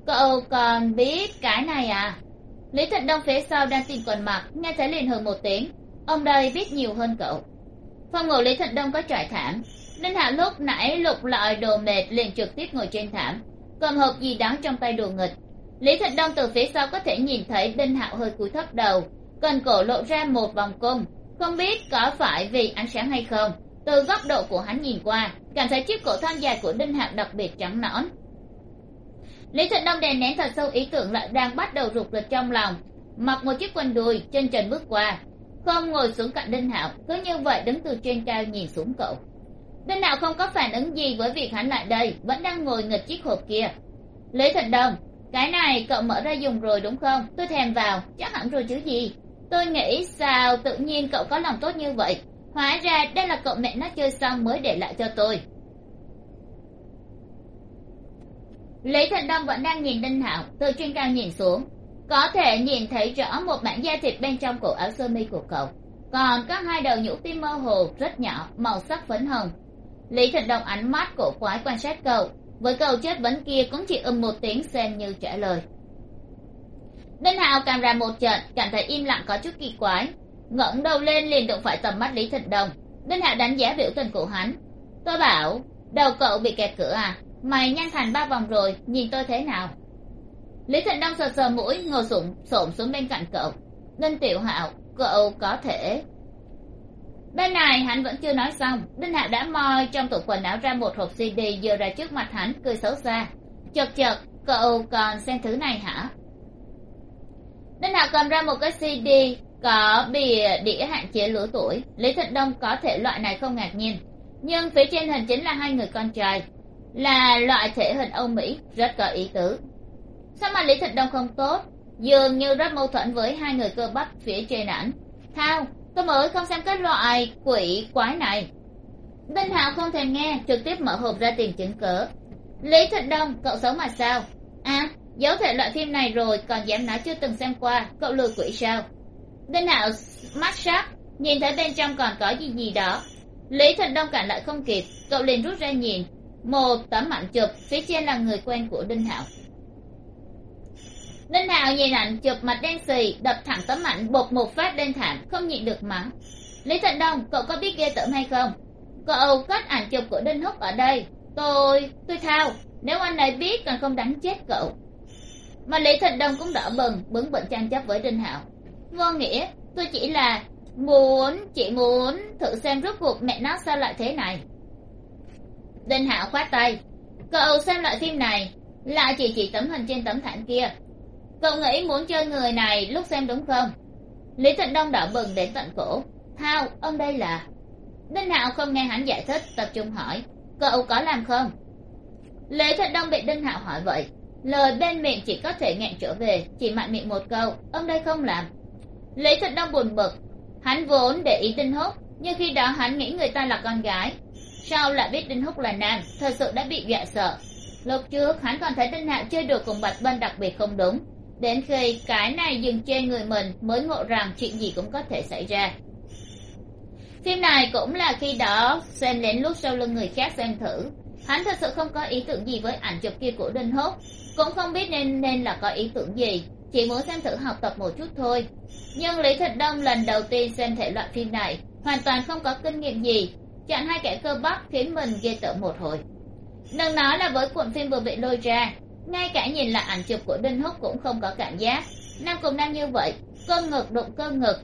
Cậu còn biết cái này à? Lý thịnh đông phía sau đang tìm quần mặc nghe thấy liền hừ một tiếng. Ông đây biết nhiều hơn cậu. Phòng ngủ lý thịnh đông có trải thảm. Đinh hạo lúc nãy lục lọi đồ mệt liền trực tiếp ngồi trên thảm. Cầm hộp gì đó trong tay đồ nghịch. Lý thịnh đông từ phía sau có thể nhìn thấy đinh hạo hơi cúi thấp đầu. Cần cổ lộ ra một vòng cung không biết có phải vì ánh sáng hay không, từ góc độ của hắn nhìn qua, cảm thấy chiếc cổ thon dài của đinh hạc đặc biệt trắng nõn. Lý thịnh đông đè nén thật sâu ý tưởng lại đang bắt đầu rụt rịch trong lòng, mặc một chiếc quần đùi chân trần bước qua, không ngồi xuống cạnh đinh hạo, cứ như vậy đứng từ trên cao nhìn xuống cậu. Đinh hạo không có phản ứng gì với việc hắn lại đây, vẫn đang ngồi nghịch chiếc hộp kia. Lý thịnh đông, cái này cậu mở ra dùng rồi đúng không? Tôi thèm vào, chắc hẳn rồi chứ gì? Tôi nghĩ sao tự nhiên cậu có lòng tốt như vậy? Hóa ra đây là cậu mẹ nó chơi xong mới để lại cho tôi. Lý thần đông vẫn đang nhìn đinh hạo, từ trên cao nhìn xuống. Có thể nhìn thấy rõ một mảng da thịt bên trong cổ áo sơ mi của cậu. Còn có hai đầu nhũ tim mơ hồ, rất nhỏ, màu sắc phấn hồng. Lý thần đông ánh mắt cổ quái quan sát cậu. Với câu chất vấn kia cũng chỉ ầm một tiếng xem như trả lời đinh hạo càng ra một trận, cảm thấy im lặng có chút kỳ quái. Ngẩng đầu lên liền đụng phải tầm mắt lý thịnh đông đinh hạo đánh giá biểu tình của hắn. Tôi bảo, đầu cậu bị kẹt cửa à? Mày nhanh thành ba vòng rồi, nhìn tôi thế nào? Lý thịnh đông sờ sờ mũi, ngồi sụm xổm xuống bên cạnh cậu. Đinh tiểu hạo, cậu có thể. Bên này hắn vẫn chưa nói xong, đinh hạo đã moi trong tủ quần áo ra một hộp cd dơ ra trước mặt hắn, cười xấu xa. Chật chật, cậu còn xem thứ này hả? Đinh hạo cầm ra một cái cd có bìa đĩa hạn chế lứa tuổi. Lý thịnh đông có thể loại này không ngạc nhiên. Nhưng phía trên hình chính là hai người con trai. Là loại thể hình âu mỹ, rất có ý tứ. Sao mà lý thịnh đông không tốt? Dường như rất mâu thuẫn với hai người cơ bắp phía trên ảnh. Thao, tôi mới không xem cái loại quỷ quái này. Đinh hạo không thèm nghe, trực tiếp mở hộp ra tìm chứng cớ. Lý thịnh đông, cậu xấu mà sao? À giấu thể loại phim này rồi, còn dám nói chưa từng xem qua, cậu lừa quỷ sao? Đinh hạo mắt sắc, nhìn thấy bên trong còn có gì gì đó. Lý thần đông cản lại không kịp, cậu liền rút ra nhìn. Một tấm ảnh chụp, phía trên là người quen của đinh hạo. Đinh hạo nhìn ảnh chụp mặt đen xì, đập thẳng tấm ảnh, bột một phát lên thảm, không nhịn được mắng. Lý thần đông, cậu có biết ghê tởm hay không? Cậu cất ảnh chụp của đinh húc ở đây. Tôi tôi thao. Nếu anh này biết, còn không đánh chết cậu mà lý thịnh đông cũng đỡ bừng, bướng bỉnh tranh chấp với đinh hạo. Vô nghĩa, tôi chỉ là muốn, chỉ muốn thử xem rốt cuộc mẹ nó sao lại thế này. Đinh hạo khoát tay. Cậu xem loại phim này, lại chỉ chỉ tấm hình trên tấm thảm kia. Cậu nghĩ muốn chơi người này lúc xem đúng không? Lý thịnh đông đỏ bừng đến tận cổ. Thao ông đây là? Đinh hạo không nghe hắn giải thích, tập trung hỏi. Cậu có làm không? Lý thịnh đông bị đinh hạo hỏi vậy lời bên miệng chỉ có thể nghẹn trở về, chỉ mạnh miệng một câu, ông đây không làm. Lý thật đông buồn bực. Hắn vốn để ý đinh húc, nhưng khi đó hắn nghĩ người ta là con gái. Sau lại biết đinh húc là nam? Thật sự đã bị dọa sợ. Lúc trước, hắn còn thấy đinh hạo chơi đùa cùng bạch bân đặc biệt không đúng. Đến khi cái này dừng trên người mình, mới ngộ rằng chuyện gì cũng có thể xảy ra. Phim này cũng là khi đó xem đến lúc sau lưng người khác xem thử. Hắn thật sự không có ý tưởng gì với ảnh chụp kia của đinh húc cũng không biết nên nên là có ý tưởng gì. Chỉ muốn xem thử học tập một chút thôi. Nhưng lý thịt đông lần đầu tiên xem thể loại phim này, hoàn toàn không có kinh nghiệm gì. Chặn hai kẻ cơ bắp khiến mình ghê tởm một hồi. Đừng nói là với cuộn phim vừa bị lôi ra, ngay cả nhìn lại ảnh chụp của đinh húc cũng không có cảm giác. Nam cùng nam như vậy cơ ngực đụng cơ ngực.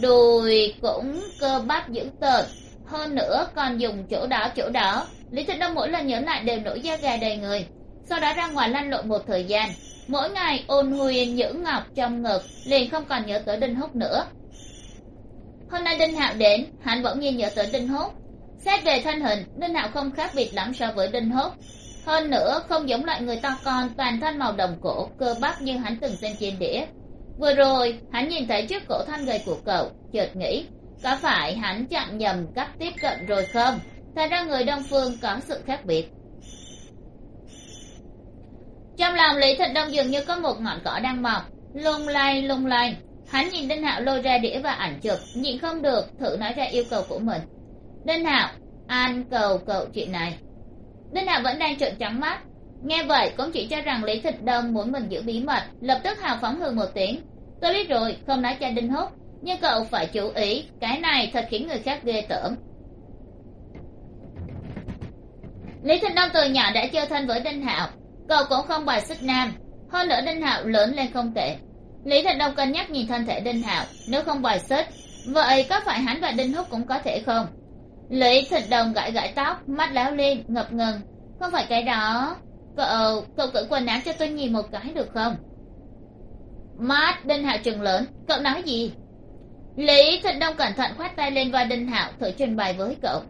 Đùi cũng cơ bắp dữ tợn. Hơn nữa còn dùng chỗ đó chỗ đó. Lý thịnh đông mỗi lần nhớ lại đều nổi da gà đầy người sau đó ra ngoài lăn lộn một thời gian. Mỗi ngày ôn huyền nhữ ngọc trong ngực, liền không còn nhớ tới đinh húc nữa. Hôm nay đinh hạo đến, hắn bỗng nhiên nhớ tới đinh húc. Xét về thân hình, đinh hạo không khác biệt lắm so với đinh húc. Hơn nữa, không giống loại người to con, toàn thân màu đồng cổ, cơ bắp như hắn từng xem trên đĩa. Vừa rồi, hắn nhìn thấy chiếc cổ thân gầy của cậu, chợt nghĩ, có phải hắn chạm nhầm cách tiếp cận rồi không? Thật ra người đông phương có sự khác biệt trong lòng lý thịnh đông dường như có một ngọn cỏ đang mọc. Lung lay lung lay. Hắn nhìn đinh hạo lôi ra đĩa và ảnh chụp, nhịn không được thử nói ra yêu cầu của mình. Đinh hạo an cầu cậu chuyện này. Đinh hạo vẫn đang trợn trắng mắt. Nghe vậy, cũng chỉ cho rằng lý thịnh đông muốn mình giữ bí mật, lập tức hào phóng hừ một tiếng. Tôi biết rồi, không nói cho đinh húc, nhưng cậu phải chú ý, cái này thật khiến người khác ghê tởm. Lý thịnh đông từ nhỏ đã chơi thân với đinh hạo cậu cũng không bài xích nam. Hơn nữa đinh hạo lớn lên không tệ. Lý thanh đông cân nhắc nhìn thân thể đinh hạo, nếu không bài xích vậy có phải hắn và đinh húc cũng có thể không? Lý thịt đông gãi gãi tóc, mắt láo lên, ngập ngừng. Không phải cái đó. Cậu cậu cởi quần áo cho tôi nhìn một cái được không? Mắt đinh hạo chừng lớn. Cậu nói gì? Lý thịnh đông cẩn thận khoát tay lên vai đinh hạo, thử trình bày với cậu.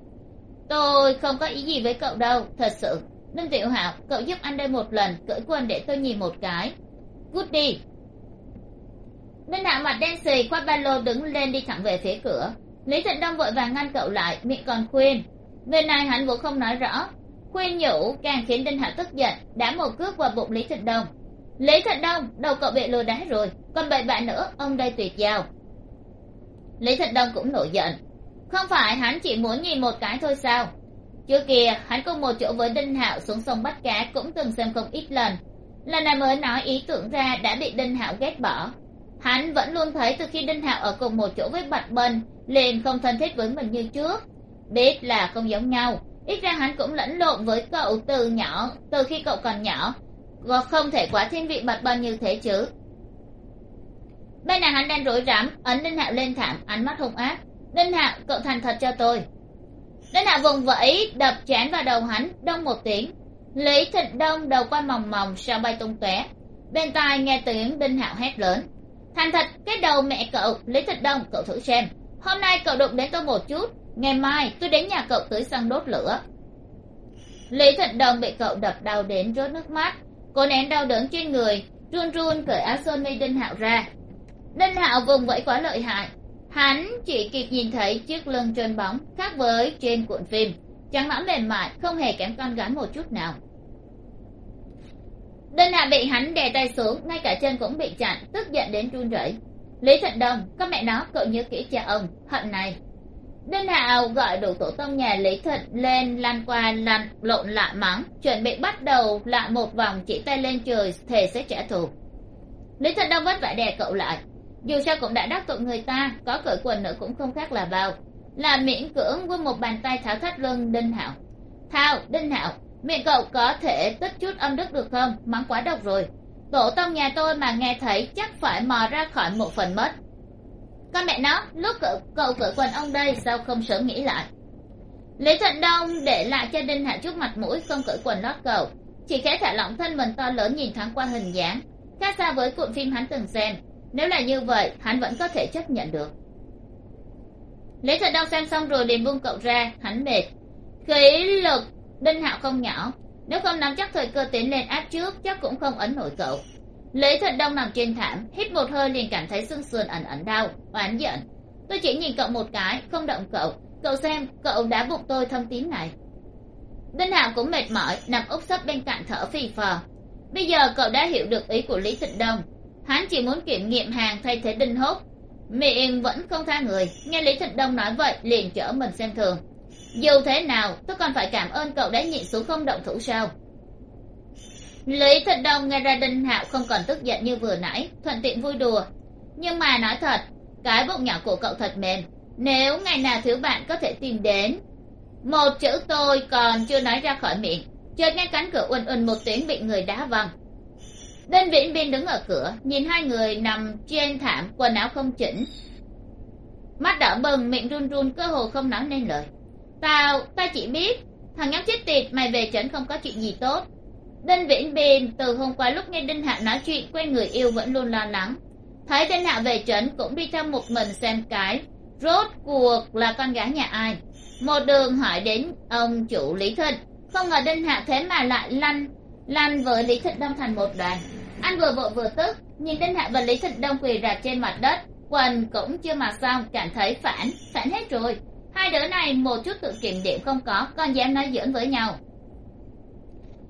Tôi không có ý gì với cậu đâu, thật sự đinh tiểu hạo cậu giúp anh đây một lần, cởi quần để tôi nhìn một cái. Cút đi đinh hạo mặt đen xì quát ba lô đứng lên đi thẳng về phía cửa. Lý thịnh đông vội vàng ngăn cậu lại, miệng còn khuyên. Về này hắn vũ không nói rõ. Khuyên nhủ, càng khiến đinh hạo tức giận, đã một cước vào bụng lý thịnh đông. Lý thịnh đông, đầu cậu bị lừa đá rồi, còn bậy bạ nữa, ông đây tuyệt giao. Lý thịnh đông cũng nổi giận. Không phải hắn chỉ muốn nhìn một cái thôi sao? Trước kia, hắn cùng một chỗ với đinh hạo xuống sông bắt cá cũng từng xem không ít lần. Lần này mới nói ý tưởng ra đã bị đinh hạo ghét bỏ. Hắn vẫn luôn thấy từ khi đinh hạo ở cùng một chỗ với bạch bân, liền không thân thiết với mình như trước. Biết là không giống nhau, ít ra hắn cũng lẫn lộn với cậu từ nhỏ, từ khi cậu còn nhỏ. Và không thể quá thiên vị bạch bân như thế chứ? Bên này hắn đang rối rắm, ấn đinh hạo lên thảm, ánh mắt hung ác. Đinh hạo, cậu thành thật cho tôi đinh nào vùng vẫy đập chán vào đầu hắn, đông một tiếng. Lý thịnh đông đầu qua mòng mòng sao bay tung tóe. Bên tai nghe tiếng đinh hạo hét lớn. Thành thật, cái đầu mẹ cậu, lý thịnh đông, cậu thử xem. Hôm nay cậu đụng đến tôi một chút, ngày mai tôi đến nhà cậu tưới xăng đốt lửa. Lý thịnh đông bị cậu đập đau đến rớt nước mắt. Cô nén đau đớn trên người, run run cởi áo sơ mi đinh hạo ra. Đinh hạo vùng vẫy quá lợi hại hắn chỉ kịp nhìn thấy chiếc lưng trơn bóng khác với trên cuộn phim. Trắng nõn mềm mại, không hề kém con gái một chút nào. Đinh hạ bị hắn đè tay xuống, ngay cả chân cũng bị chặn, tức giận đến run rẩy. Lý Thận đông con mẹ nó, cậu nhớ kỹ cha ông, hận này. Đinh hạo gọi đủ tổ tông nhà lý thận lên, lan qua lăn lộn lạ mắng, chuẩn bị bắt đầu lại một vòng chỉ tay lên trời, thề sẽ trả thù. Lý Thận đông vất vả đè cậu lại dù sao cũng đã đắc tội người ta có cởi quần nữa cũng không khác là bao. Là miễn cưỡng với một bàn tay tháo thắt lưng đinh hạo. Thao đinh hạo miệng cậu có thể tích chút âm đức được không? Mắng quá độc rồi. Tổ tông nhà tôi mà nghe thấy chắc phải mò ra khỏi một phần mất. Con mẹ nó lúc cậu, cậu cởi quần ông đây sao không sớm nghĩ lại? Lý thận đông để lại cho đinh hạ chút mặt mũi không cởi quần lót cậu. Chỉ khẽ thả lỏng thân mình to lớn nhìn thoáng qua hình dáng. Khác xa với cuộn phim hắn từng xem nếu là như vậy, hắn vẫn có thể chấp nhận được. Lý thận đông xem xong rồi liền buông cậu ra, hắn mệt. Khí lực, đinh hạo không nhỏ. Nếu không nắm chắc thời cơ tiến lên áp trước, chắc cũng không ấn nổi cậu. Lý thận đông nằm trên thảm, hít một hơi liền cảm thấy xương sườn ẩn ẩn đau, oán giận. Tôi chỉ nhìn cậu một cái, không động cậu. Cậu xem, cậu đã bụng tôi thâm tím này. Đinh hạo cũng mệt mỏi, nằm úp sấp bên cạnh thở phì phò. Bây giờ cậu đã hiểu được ý của lý thịnh đông hắn chỉ muốn kiểm nghiệm hàng thay thế đinh hốt miệng vẫn không tha người, nghe lý thịnh đông nói vậy, liền chở mình xem thường. Dù thế nào, tôi còn phải cảm ơn cậu đã nhịn xuống không động thủ sao? Lý thịnh đông nghe ra đinh hạo không còn tức giận như vừa nãy, thuận tiện vui đùa. Nhưng mà nói thật, cái bụng nhỏ của cậu thật mềm. Nếu ngày nào thiếu bạn có thể tìm đến. Một chữ tôi còn chưa nói ra khỏi miệng, chợt nghe cánh cửa uần uần một tiếng bị người đá văng đinh viễn biên đứng ở cửa, nhìn hai người nằm trên thảm, quần áo không chỉnh. Mắt đỏ bừng, miệng run run, cơ hồ không nói nên lời. Tao tao chỉ biết, thằng nhóc chết tiệt, mày về trấn không có chuyện gì tốt. Đinh viễn biên, từ hôm qua lúc nghe đinh hạ nói chuyện quen người yêu vẫn luôn lo lắng. Thấy đinh hạ về trấn, cũng đi theo một mình xem cái. Rốt cuộc là con gái nhà ai? Một đường hỏi đến ông chủ lý thịnh. Không ngờ đinh hạ thế mà lại lăn lan với lý thịnh đông thành một đoàn. Anh vừa vội vừa tức, nhìn tên hạ và lý thịnh đông quỳ rạp trên mặt đất. Quần cũng chưa mặc xong, cảm thấy phản phản hết rồi. Hai đứa này một chút tự kiểm điểm không có, còn dám nói dưỡng với nhau.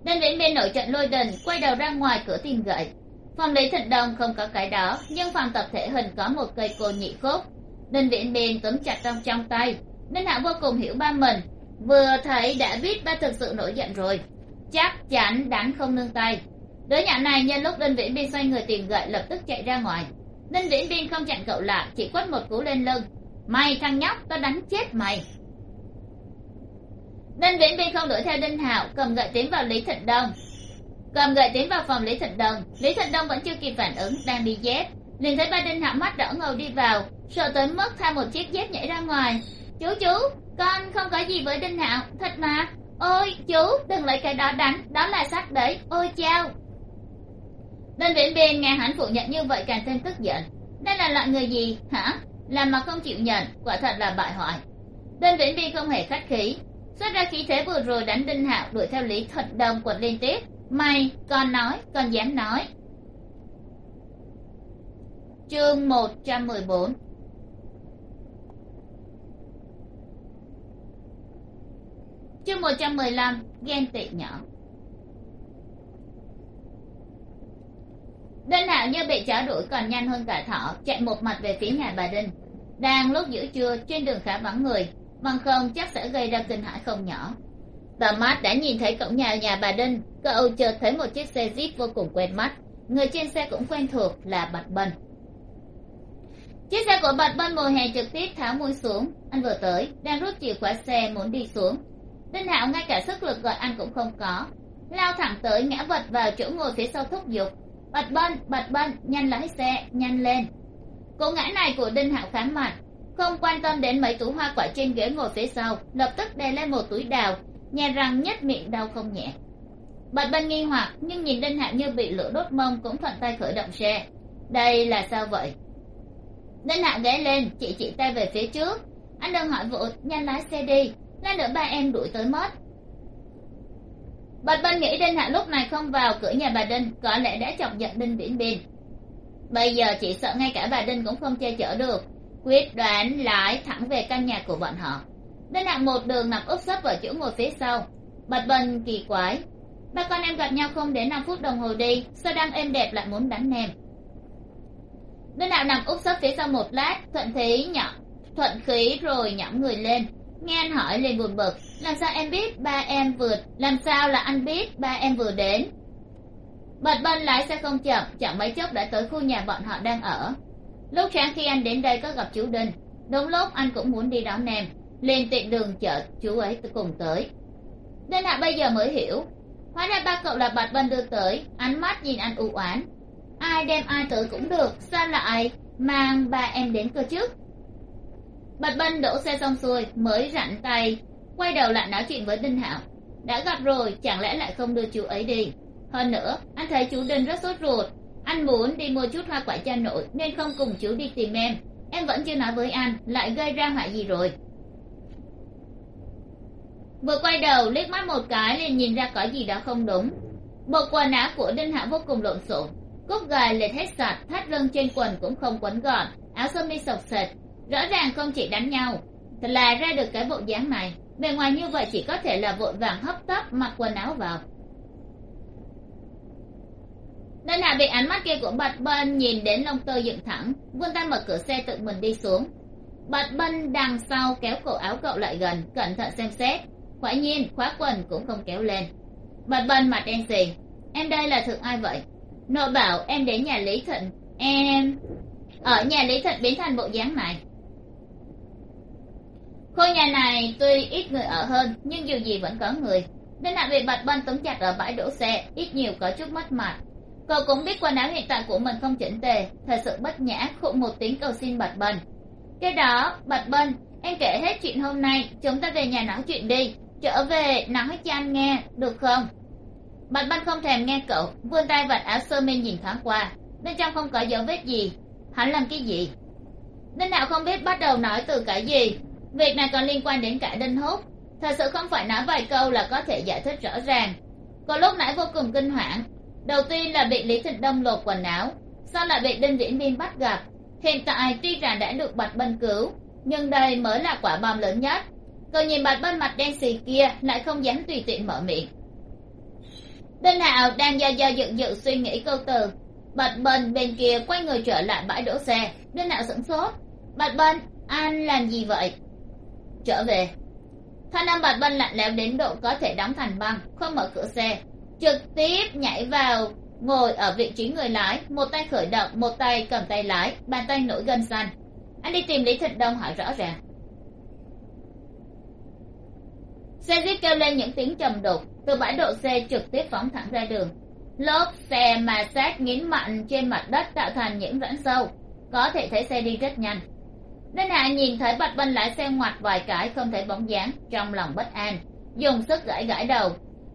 Đinh viễn biên nổi trận lôi đình, quay đầu ra ngoài cửa tìm gậy. Phòng lý thịnh đông không có cái đó, nhưng phòng tập thể hình có một cây côn nhị khúc. Đinh viễn biên túm chặt trong trong tay. Nên hạ vô cùng hiểu ba mình. Vừa thấy đã biết ba thực sự nổi giận rồi chắc chắn đánh không nương tay. Đứa nhỏ này nhân lúc đinh viễn biên xoay người tìm gậy lập tức chạy ra ngoài. Ninh viễn biên không chặn cậu lại, chỉ quất một cú lên lưng. Mày thằng nhóc, tao đánh chết mày. Ninh viễn biên không đuổi theo đinh hạo, cầm gậy tiến vào lý thịnh đông. Cầm gậy tiến vào phòng lý thịnh đông. Lý thịnh đông vẫn chưa kịp phản ứng, đang đi dép liền thấy ba đinh hạo mắt đỏ ngầu đi vào, sợ tới mức thay một chiếc dép nhảy ra ngoài. Chú chú, con không có gì với đinh hạo, thật mà ôi, chú đừng lấy cái đó đánh, đó là sắt đấy ôi, chao. Đinh viễn biên nghe hắn phủ nhận như vậy càng thêm tức giận. Đây là loại người gì, hả? Làm mà không chịu nhận, quả thật là bại hoại. Đinh viễn biên không hề khách khí. Xuất ra khí thế vừa rồi đánh đinh hạo đuổi theo lý thuận đồng quật liên tiếp. Mày còn nói còn dám nói. Chương một trăm mười bốn. Chương một trăm mười lăm, ghen tị nhỏ. Đinh hạo như bị chó đuổi còn nhanh hơn cả thỏ chạy một mặt về phía nhà bà đinh. Đang lúc giữa trưa, trên đường khá vắng người, bằng không chắc sẽ gây ra kinh hãi không nhỏ. Tầm mắt đã nhìn thấy cổng nhà nhà bà đinh, cậu chợt thấy một chiếc xe jeep vô cùng quen mắt. Người trên xe cũng quen thuộc là bạch bân. Chiếc xe của bạch bân mùa hè trực tiếp tháo mui xuống, anh vừa tới, đang rút chìa khóa xe muốn đi xuống đinh hạo ngay cả sức lực gọi anh cũng không có. Lao thẳng tới ngã vật vào chỗ ngồi phía sau thúc giục. Bật bân bật bân, nhanh lái xe, nhanh lên. Cú ngã này của đinh hạo khá mạnh. Không quan tâm đến mấy túi hoa quả trên ghế ngồi phía sau, lập tức đè lên một túi đào nhà răng nhất miệng đau không nhẹ. Bật bân nghi hoặc, nhưng nhìn đinh hạo như bị lửa đốt mông cũng thuận tay khởi động xe. Đây là sao vậy? Đinh hạo ghé lên chị chị tay về phía trước. Anh đừng hỏi vội, nhanh lái xe đi lát nữa ba em đuổi tới mất bạch bân nghĩ đinh hạ lúc này không vào cửa nhà bà đinh, có lẽ đã chọc giận đinh viễn Bình. bây giờ chỉ sợ ngay cả bà đinh cũng không che chở được, quyết đoán lái thẳng về căn nhà của bọn họ đinh hạ một đường nằm úp sấp ở chỗ ngồi phía sau bạch bân kỳ quái, ba con em gặp nhau không đến năm phút đồng hồ đi, sao đang êm đẹp lại muốn đánh em? đinh hạ nằm úp sấp phía sau một lát, thuận thế nhọn thuận khí rồi nhõng người lên nghe anh hỏi liền buồn bực, làm sao em biết ba em vừa, làm sao là anh biết ba em vừa đến? Bạch bân lái xe không chậm, chẳng mấy chốc đã tới khu nhà bọn họ đang ở. Lúc sáng khi anh đến đây có gặp chú đinh, đúng lúc anh cũng muốn đi đón em, liền tiện đường chở chú ấy cùng tới. Đinh hạ bây giờ mới hiểu. Hóa ra ba cậu là bạch bân đưa tới, ánh mắt nhìn anh u oán. Ai đem ai tới cũng được, sao lại mang ba em đến cơ chứ? Bật bân đổ xe xong xuôi, mới rảnh tay, quay đầu lại nói chuyện với đinh hạo. Đã gặp rồi, chẳng lẽ lại không đưa chú ấy đi? Hơn nữa, anh thấy chú đinh rất sốt ruột. Anh muốn đi mua chút hoa quả cho nội, nên không cùng chú đi tìm em. Em vẫn chưa nói với anh, lại gây ra họa gì rồi? Vừa quay đầu, liếc mắt một cái liền nhìn ra có gì đó không đúng. Bộ quần áo của đinh hạo vô cùng lộn xộn. Cúc gài lệch hết sạch, thắt lưng trên quần cũng không quấn gọn. Áo sơ mi sọc sệt rõ ràng không chỉ đánh nhau thật là ra được cái bộ dáng này. Bề ngoài như vậy chỉ có thể là vội vàng hấp tấp mặc quần áo vào. Nên hạ bị ánh mắt kia của bạch bân nhìn đến lông tơ dựng thẳng, vươn tay mở cửa xe tự mình đi xuống. Bạch bân đằng sau kéo cổ áo cậu lại gần, cẩn thận xem xét. Quả nhiên, khóa quần cũng không kéo lên. Bạch bân mặt đen xì, em đây là thượng ai vậy? Nội bảo, em đến nhà lý thịnh. Em ở nhà lý thịnh biến thành bộ dáng này khu nhà này tuy ít người ở hơn, nhưng dù gì vẫn có người. Nên hạ bị bạch bân tống chặt ở bãi đỗ xe, ít nhiều có chút mất mặt. Cậu cũng biết quần áo hiện tại của mình không chỉnh tề, thật sự bất nhã khụng một tiếng cầu xin bạch bân cái đó, bạch bân em kể hết chuyện hôm nay, chúng ta về nhà nói chuyện đi. Trở về, nói cho anh nghe, được không? Bạch bân không thèm nghe cậu, vươn tay vạch áo sơ mi nhìn thoáng qua. Bên trong không có dấu vết gì. Hắn làm cái gì? Đinh đạo không biết bắt đầu nói từ cái gì việc này còn liên quan đến cả đinh húc. Thật sự không phải nói vài câu là có thể giải thích rõ ràng. Cô lúc nãy vô cùng kinh hoảng. Đầu tiên là bị lý thịnh đông lột quần áo, sau lại bị đinh viễn biên bắt gặp. Hiện tại tuy rằng đã được bạch bân cứu, nhưng đây mới là quả bom lớn nhất. Cậu nhìn bạch bân mặt đen xì kia, lại không dám tùy tiện mở miệng. Đinh hạo đang do do dự dự suy nghĩ câu từ. Bạch bân bên kia quay người trở lại bãi đỗ xe. Đinh hạo sửng sốt. Bạch bân, anh làm gì vậy? Trở về. Thanh âm bạch bân lạnh lẽo đến độ có thể đóng thành băng, không mở cửa xe. Trực tiếp nhảy vào, ngồi ở vị trí người lái, một tay khởi động, một tay cầm tay lái, bàn tay nổi gân xanh. Anh đi tìm lý thịnh đông hỏi rõ ràng. Xe jeep kêu lên những tiếng trầm đục, từ bãi độ xe trực tiếp phóng thẳng ra đường. Lốp xe mà sát nghiến mạnh trên mặt đất tạo thành những rãnh sâu. Có thể thấy xe đi rất nhanh đinh hạ nhìn thấy bạch bân lại xem ngoặt vài cái không thấy bóng dáng, trong lòng bất an, dùng sức gãi gãi đầu.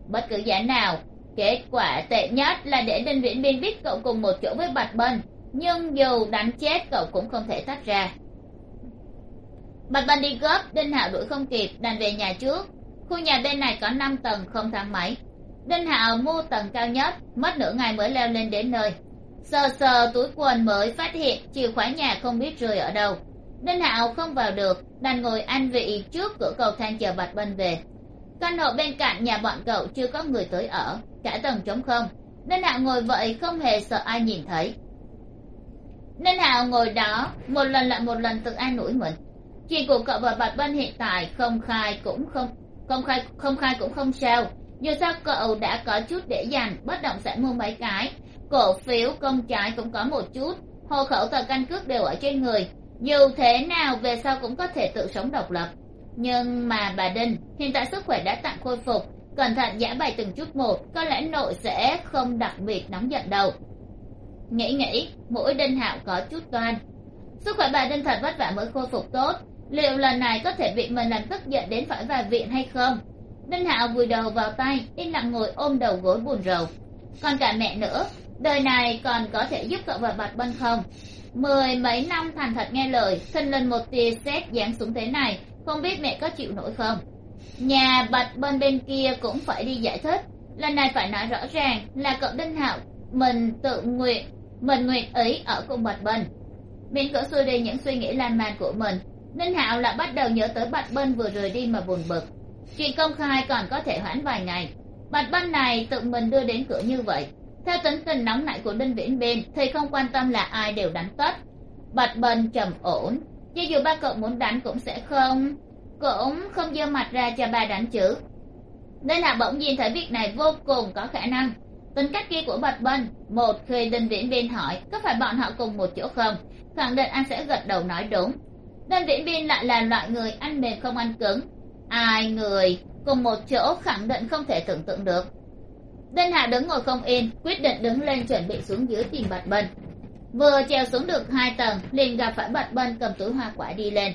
Bất cứ giá nào, kết quả tệ nhất là để đinh viễn biên biết cậu cùng một chỗ với bạch bân nhưng dù đánh chết cậu cũng không thể tách ra. Bạch bân đi gấp, đinh hạo đuổi không kịp, đành về nhà trước. Khu nhà bên này có năm tầng không thang máy. Đinh hạo mua tầng cao nhất, mất nửa ngày mới leo lên đến nơi. Sờ sờ túi quần mới phát hiện chìa khóa nhà không biết rơi ở đâu đinh hạo không vào được, đành ngồi ăn vị trước cửa cầu thang chờ bạch bân về. Căn hộ bên cạnh nhà bọn cậu chưa có người tới ở, cả tầng trống không. Đinh hạo ngồi vậy không hề sợ ai nhìn thấy. Đinh hạo ngồi đó, một lần lại một lần tự an ủi mình. Chuyện của cậu và bạch bân hiện tại không khai cũng không không khai không khai cũng không sao. Dù sao cậu đã có chút để dành, bất động sản mua mấy cái. Cổ phiếu, công trái cũng có một chút. Hộ khẩu tờ căn cước đều ở trên người dù thế nào, về sau cũng có thể tự sống độc lập. Nhưng mà bà đinh, hiện tại sức khỏe đã tạm khôi phục. Cẩn thận giả bày từng chút một, có lẽ nội sẽ không đặc biệt nóng giận đâu. Nghĩ nghĩ mỗi đinh hạo có chút toan. Sức khỏe bà đinh thật vất vả mới khôi phục tốt. Liệu lần này có thể bị mình làm tức giận đến phải vào viện hay không? Đinh hạo vùi đầu vào tay, yên lặng ngồi ôm đầu gối buồn rầu. Còn cả mẹ nữa, đời này còn có thể giúp cậu và bạch bân không? Mười mấy năm thành thật nghe lời thân lên một tia sét giáng xuống thế này, không biết mẹ có chịu nổi không? Nhà bạch bên bên kia cũng phải đi giải thích. Lần này phải nói rõ ràng là cậu đinh hạo mình tự nguyện, mình nguyện ý ở cùng bạch bên. Miễn cửa xuôi đi những suy nghĩ lan man của mình, đinh hạo lại bắt đầu nhớ tới bạch bên vừa rời đi mà buồn bực. Chuyện công khai còn có thể hoãn vài ngày. Bạch bên này tự mình đưa đến cửa như vậy theo tính tình nóng nảy của đinh viễn biên thì không quan tâm là ai đều đánh tất bạch bần trầm ổn. Cho dù ba cậu muốn đánh cũng sẽ không. Cũng không giơ mặt ra cho ba đánh chữ nên là bỗng nhiên thấy việc này vô cùng có khả năng. Tính cách kia của bạch bân một khi đinh viễn biên hỏi có phải bọn họ cùng một chỗ không, khẳng định anh sẽ gật đầu nói đúng. Đinh viễn biên lại là loại người ăn mềm không ăn cứng. Ai người cùng một chỗ khẳng định không thể tưởng tượng được đinh hạ đứng ngồi không yên quyết định đứng lên chuẩn bị xuống dưới tìm bạch bân. Vừa trèo xuống được hai tầng liền gặp phải bạch bân cầm túi hoa quả đi lên.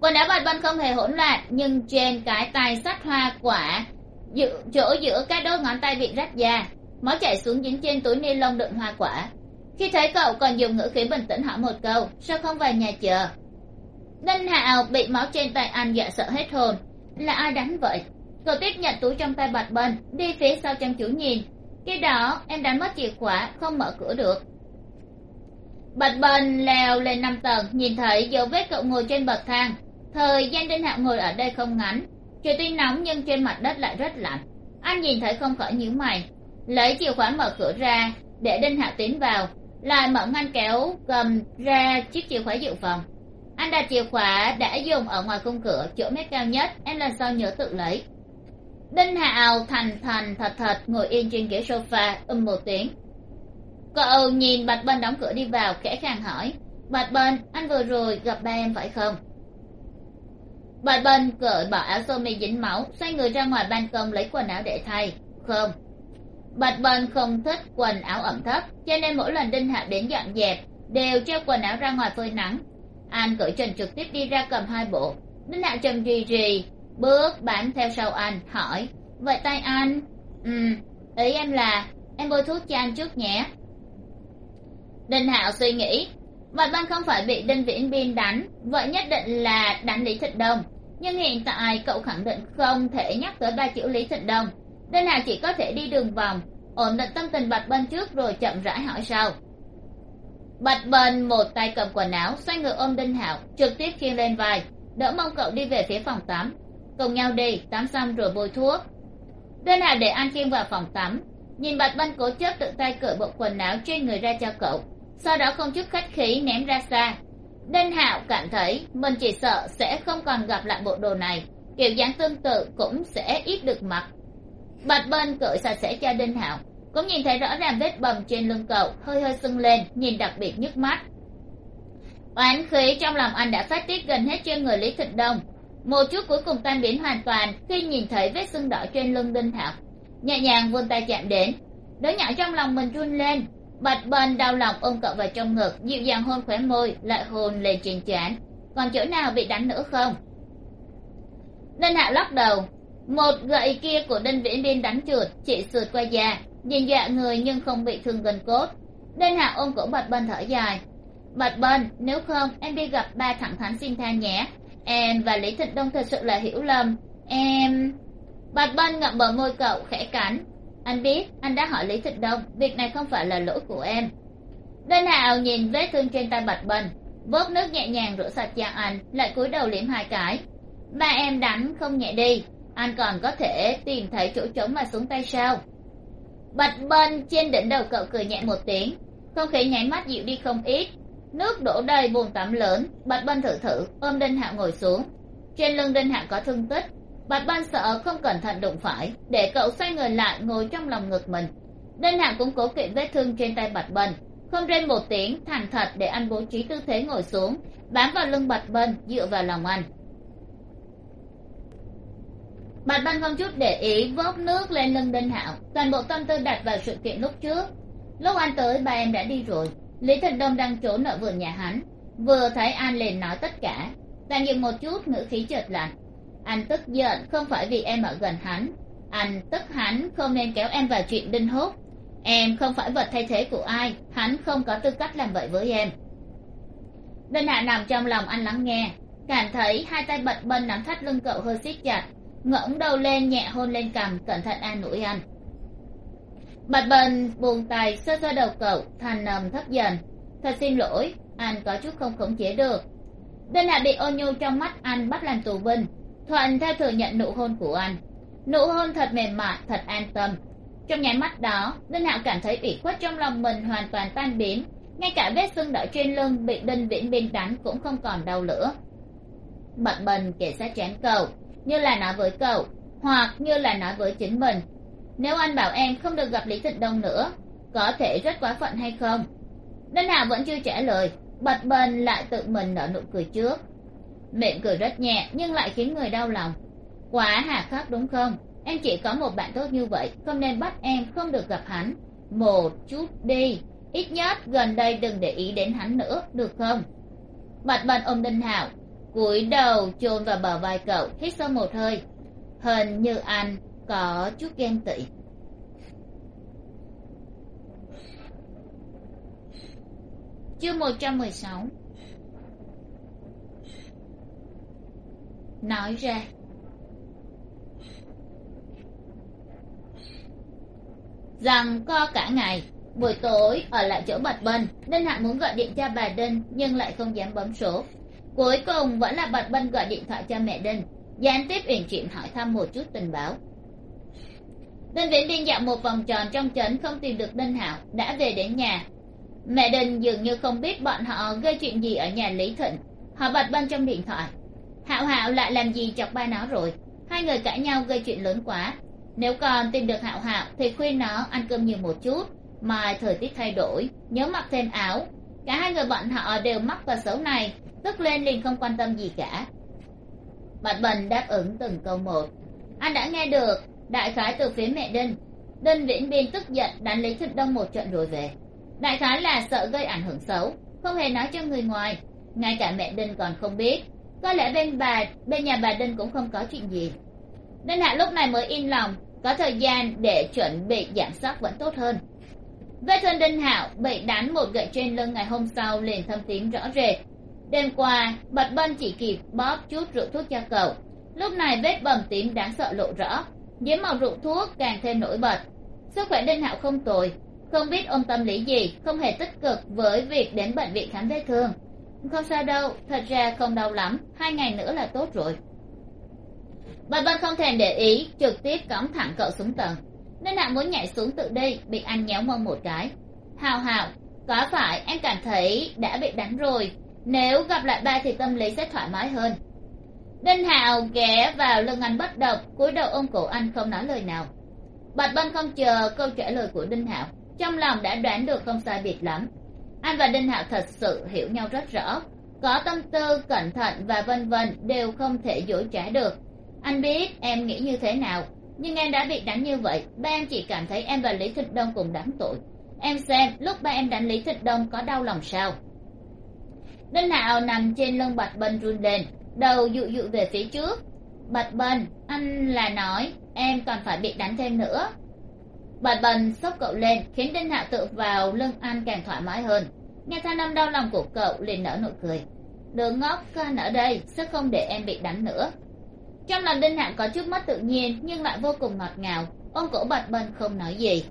Quần áo bạch bân không hề hỗn loạn nhưng trên cái tay sắt hoa quả giữa, chỗ giữa các đốt ngón tay bị rách da máu chảy xuống dính trên túi ni lông đựng hoa quả. Khi thấy cậu còn dùng ngữ khí bình tĩnh hỏi một câu sao không về nhà chờ? Đinh hạo bị máu trên tay anh dọa sợ hết hồn. Là ai đánh vậy? Cậu tiếp nhận túi trong tay bạch bân đi phía sau chăm chú nhìn. Khi đó, em đánh mất chìa khóa, không mở cửa được. Bạch bân leo lên năm tầng, nhìn thấy dấu vết cậu ngồi trên bậc thang. Thời gian đinh hạo ngồi ở đây không ngắn. Trời tuy nóng nhưng trên mặt đất lại rất lạnh. Anh nhìn thấy không khỏi nhíu mày. Lấy chìa khóa mở cửa ra, để đinh hạo tiến vào. Lại mở ngăn kéo cầm ra chiếc chìa khóa dự phòng. Anh đặt chìa khóa đã dùng ở ngoài khung cửa, chỗ mép cao nhất. Em lần sau nhớ tự lấy? Đinh hạo thành thành thật thật ngồi yên trên ghế sofa, ưm một tiếng. Cậu nhìn bạch bân đóng cửa đi vào, khẽ khàng hỏi, bạch bân anh vừa rồi gặp ba em phải không? Bạch bân cởi bỏ áo sơ mi dính máu, xoay người ra ngoài ban công lấy quần áo để thay. Không. Bạch bân không thích quần áo ẩm thấp, cho nên mỗi lần đinh hạo đến dọn dẹp, đều treo quần áo ra ngoài phơi nắng. Anh cởi trần trực tiếp đi ra cầm hai bộ. Đinh hạo trầm rì rì bước bám theo sau anh, hỏi, vậy tay anh? Ừ ý em là, em bôi thuốc cho anh trước nhé. Đinh hạo suy nghĩ bạch bân không phải bị đinh viễn biên đánh, vậy nhất định là đánh lý thịnh đông. Nhưng hiện tại cậu khẳng định không thể nhắc tới ba chữ lý thịnh đông. Đinh hạo chỉ có thể đi đường vòng, ổn định tâm tình bạch bân trước rồi chậm rãi hỏi sau. Bạch bân một tay cầm quần áo, xoay người ôm đinh hạo, trực tiếp khiêng lên vai, đỡ mong cậu đi về phía phòng tắm cùng nhau đi, tắm xong rồi bôi thuốc. Đinh hạo để an kim vào phòng tắm, nhìn bạch bân cố chấp tự tay cởi bộ quần áo trên người ra cho cậu, sau đó không chút khách khí ném ra xa. Đinh hạo cảm thấy mình chỉ sợ sẽ không còn gặp lại bộ đồ này, kiểu dáng tương tự cũng sẽ ít được mặc. Bạch bân cởi sạch sẽ cho đinh hạo, cũng nhìn thấy rõ ràng vết bầm trên lưng cậu, hơi hơi sưng lên, nhìn đặc biệt nhức mắt. Oán khí trong lòng anh đã phát tiết gần hết trên người lý thịnh đông một chút cuối cùng tan biến hoàn toàn khi nhìn thấy vết sưng đỏ trên lưng đinh thảo. Nhẹ nhàng vươn tay chạm đến. Đứa nhỏ trong lòng mình run lên. Bạch bần đau lòng ôm cậu vào trong ngực, dịu dàng hôn khóe môi, lại hôn lên trên trán còn chỗ nào bị đánh nữa không? Đinh hạo lắc đầu. Một gậy kia của đinh viễn biên đánh trượt chỉ sượt qua da. Nhìn dọa người nhưng không bị thương gần cốt. Đinh hạo ôm cổ bạch bần thở dài. Bạch bần nếu không, em đi gặp ba thẳng thắn xin tha nhé em và lý thịnh đông thật sự là hiểu lầm. Em bạch bân ngậm bờ môi cậu, khẽ cắn. Anh biết, anh đã hỏi lý thịnh đông, việc này không phải là lỗi của em. Đinh hạo nhìn vết thương trên tay bạch bân, vớt nước nhẹ nhàng rửa sạch da anh, lại cúi đầu liếm hai cái. Ba em đánh không nhẹ đi, anh còn có thể tìm thấy chỗ trống mà xuống tay sao? Bạch bân trên đỉnh đầu cậu cười nhẹ một tiếng, không khí nháy mắt dịu đi không ít nước đổ đầy bồn tắm lớn, bạch bân thử thử, ôm đinh hạo ngồi xuống. Trên lưng đinh hạo có thương tích. Bạch bân sợ không cẩn thận đụng phải, để cậu xoay người lại ngồi trong lòng ngực mình. Đinh hạo cũng cố kỵ vết thương trên tay bạch bân. Không rên một tiếng, thành thật để anh bố trí tư thế ngồi xuống, bám vào lưng bạch bân, dựa vào lòng anh. Bạch bân không chút để ý, vớt nước lên lưng đinh hạo. Toàn bộ tâm tư đặt vào sự kiện lúc trước. Lúc anh tới, ba em đã đi rồi lý thần đông đang trốn ở vườn nhà hắn. Vừa thấy an liền nói tất cả. Tàn dừng một chút, ngữ khí chợt lạnh. Anh tức giận, không phải vì em ở gần hắn. Anh tức hắn, không nên kéo em vào chuyện đinh hốt. Em không phải vật thay thế của ai, hắn không có tư cách làm vậy với em. Đinh hạ nằm trong lòng anh lắng nghe, cảm thấy hai tay bật bân nắm thắt lưng cậu hơi siết chặt, ngẩng đầu lên nhẹ hôn lên cằm, cẩn thận an ủi anh bạch bần buồn tay sơ sơ đầu cậu, thành nầm thấp dần. Thật xin lỗi, anh có chút không khống chế được. Đây là bị ô nhu trong mắt anh bắt làm tù binh. Thuận theo thừa nhận nụ hôn của anh. Nụ hôn thật mềm mại, thật an tâm. Trong nháy mắt đó đinh hạo cảm thấy ủy khuất trong lòng mình hoàn toàn tan biến. Ngay cả vết sưng đỏ trên lưng bị đinh viễn bên đánh cũng không còn đau nữa bận bần kể sát chán cậu, như là nói với cậu, hoặc như là nói với chính mình nếu anh bảo em không được gặp lý thịnh đông nữa, có thể rất quá phận hay không? Đinh hạo vẫn chưa trả lời, bật bần lại tự mình nở nụ cười trước. Miệng cười rất nhẹ, nhưng lại khiến người đau lòng. Quá hà khắc đúng không? Em chỉ có một bạn tốt như vậy, không nên bắt em không được gặp hắn. Một chút đi, ít nhất gần đây đừng để ý đến hắn nữa, được không? Bạch bần ôm đinh hạo, cúi đầu chôn vào bờ vai cậu, hít sâu một hơi. Hình như anh có chút ghen tị. Chương một trăm mười sáu. Nói ra. Rằng co cả ngày, buổi tối ở lại chỗ Bật bân đinh hạng muốn gọi điện cho bà đinh, nhưng lại không dám bấm số. Cuối cùng vẫn là Bật bân gọi điện thoại cho mẹ đinh. Gián tiếp uyển chuyện hỏi thăm một chút tình báo. Tên viễn biên dạo một vòng tròn trong trấn không tìm được đinh hảo đã về đến nhà. Mẹ đinh dường như không biết bọn họ gây chuyện gì ở nhà lý thịnh. Họ bật bên trong điện thoại. Hạo hạo lại làm gì chọc ba nó rồi? Hai người cãi nhau gây chuyện lớn quá. Nếu còn tìm được hạo hạo thì khuyên nó ăn cơm nhiều một chút, Mà thời tiết thay đổi, nhớ mặc thêm áo. Cả hai người bọn họ đều mắc vào xấu này, tức lên liền không quan tâm gì cả. Bạch bần đáp ứng từng câu một. Anh đã nghe được đại khái từ phía mẹ đinh. Đinh viễn biên tức giận, đánh lý thịnh đông một trận rồi về. Đại khái là sợ gây ảnh hưởng xấu, không hề nói cho người ngoài. Ngay cả mẹ đinh còn không biết. Có lẽ bên bà, bên nhà bà đinh cũng không có chuyện gì. Đinh hạ lúc này mới yên lòng, có thời gian để chuẩn bị giảm sóc vẫn tốt hơn. Vết thương đinh hạo bị đánh một gậy trên lưng ngày hôm sau liền thâm tím rõ rệt. Đêm qua, bạch bân chỉ kịp bóp chút rượu thuốc cho cậu. Lúc này vết bầm tím đáng sợ lộ rõ dưới màu rượu thuốc, càng thêm nổi bật. Sức khỏe đinh hạo không tồi. Không biết ôm tâm lý gì, không hề tích cực với việc đến bệnh viện khám vết thương. Không sao đâu, thật ra không đau lắm. Hai ngày nữa là tốt rồi. Bà bân không thèm để ý, trực tiếp cõng thẳng cậu xuống tầng. Nên hạo muốn nhảy xuống tự đi, bị anh nhéo mông một cái. Hào hào có phải, em cảm thấy đã bị đánh rồi. Nếu gặp lại ba thì tâm lý sẽ thoải mái hơn đinh hạo ghé vào lưng anh bất động, cúi đầu ôm cổ anh không nói lời nào. Bạch bân không chờ câu trả lời của đinh hạo trong lòng đã đoán được không sai biệt lắm. Anh và đinh hạo thật sự hiểu nhau rất rõ, có tâm tư, cẩn thận và vân vân đều không thể dối trả được. Anh biết em nghĩ như thế nào, nhưng em đã bị đánh như vậy, ba em chỉ cảm thấy em và lý thịnh đông cùng đáng tội. Em xem lúc ba em đánh lý thịnh đông có đau lòng sao. Đinh hạo nằm trên lưng bạch bân run lên đầu dụ dụ về phía trước. Bạch Bần, anh là nói em còn phải bị đánh thêm nữa. Bạch Bần xốc cậu lên khiến đinh hạo tự vào lưng anh càng thoải mái hơn. Nghe thanh âm đau lòng của cậu liền nở nụ cười. Đừng ngốc con ở đây sẽ không để em bị đánh nữa. Trong lòng đinh hạo có chút mất tự nhiên nhưng lại vô cùng ngọt ngào. Ôm cổ bạch Bần không nói gì.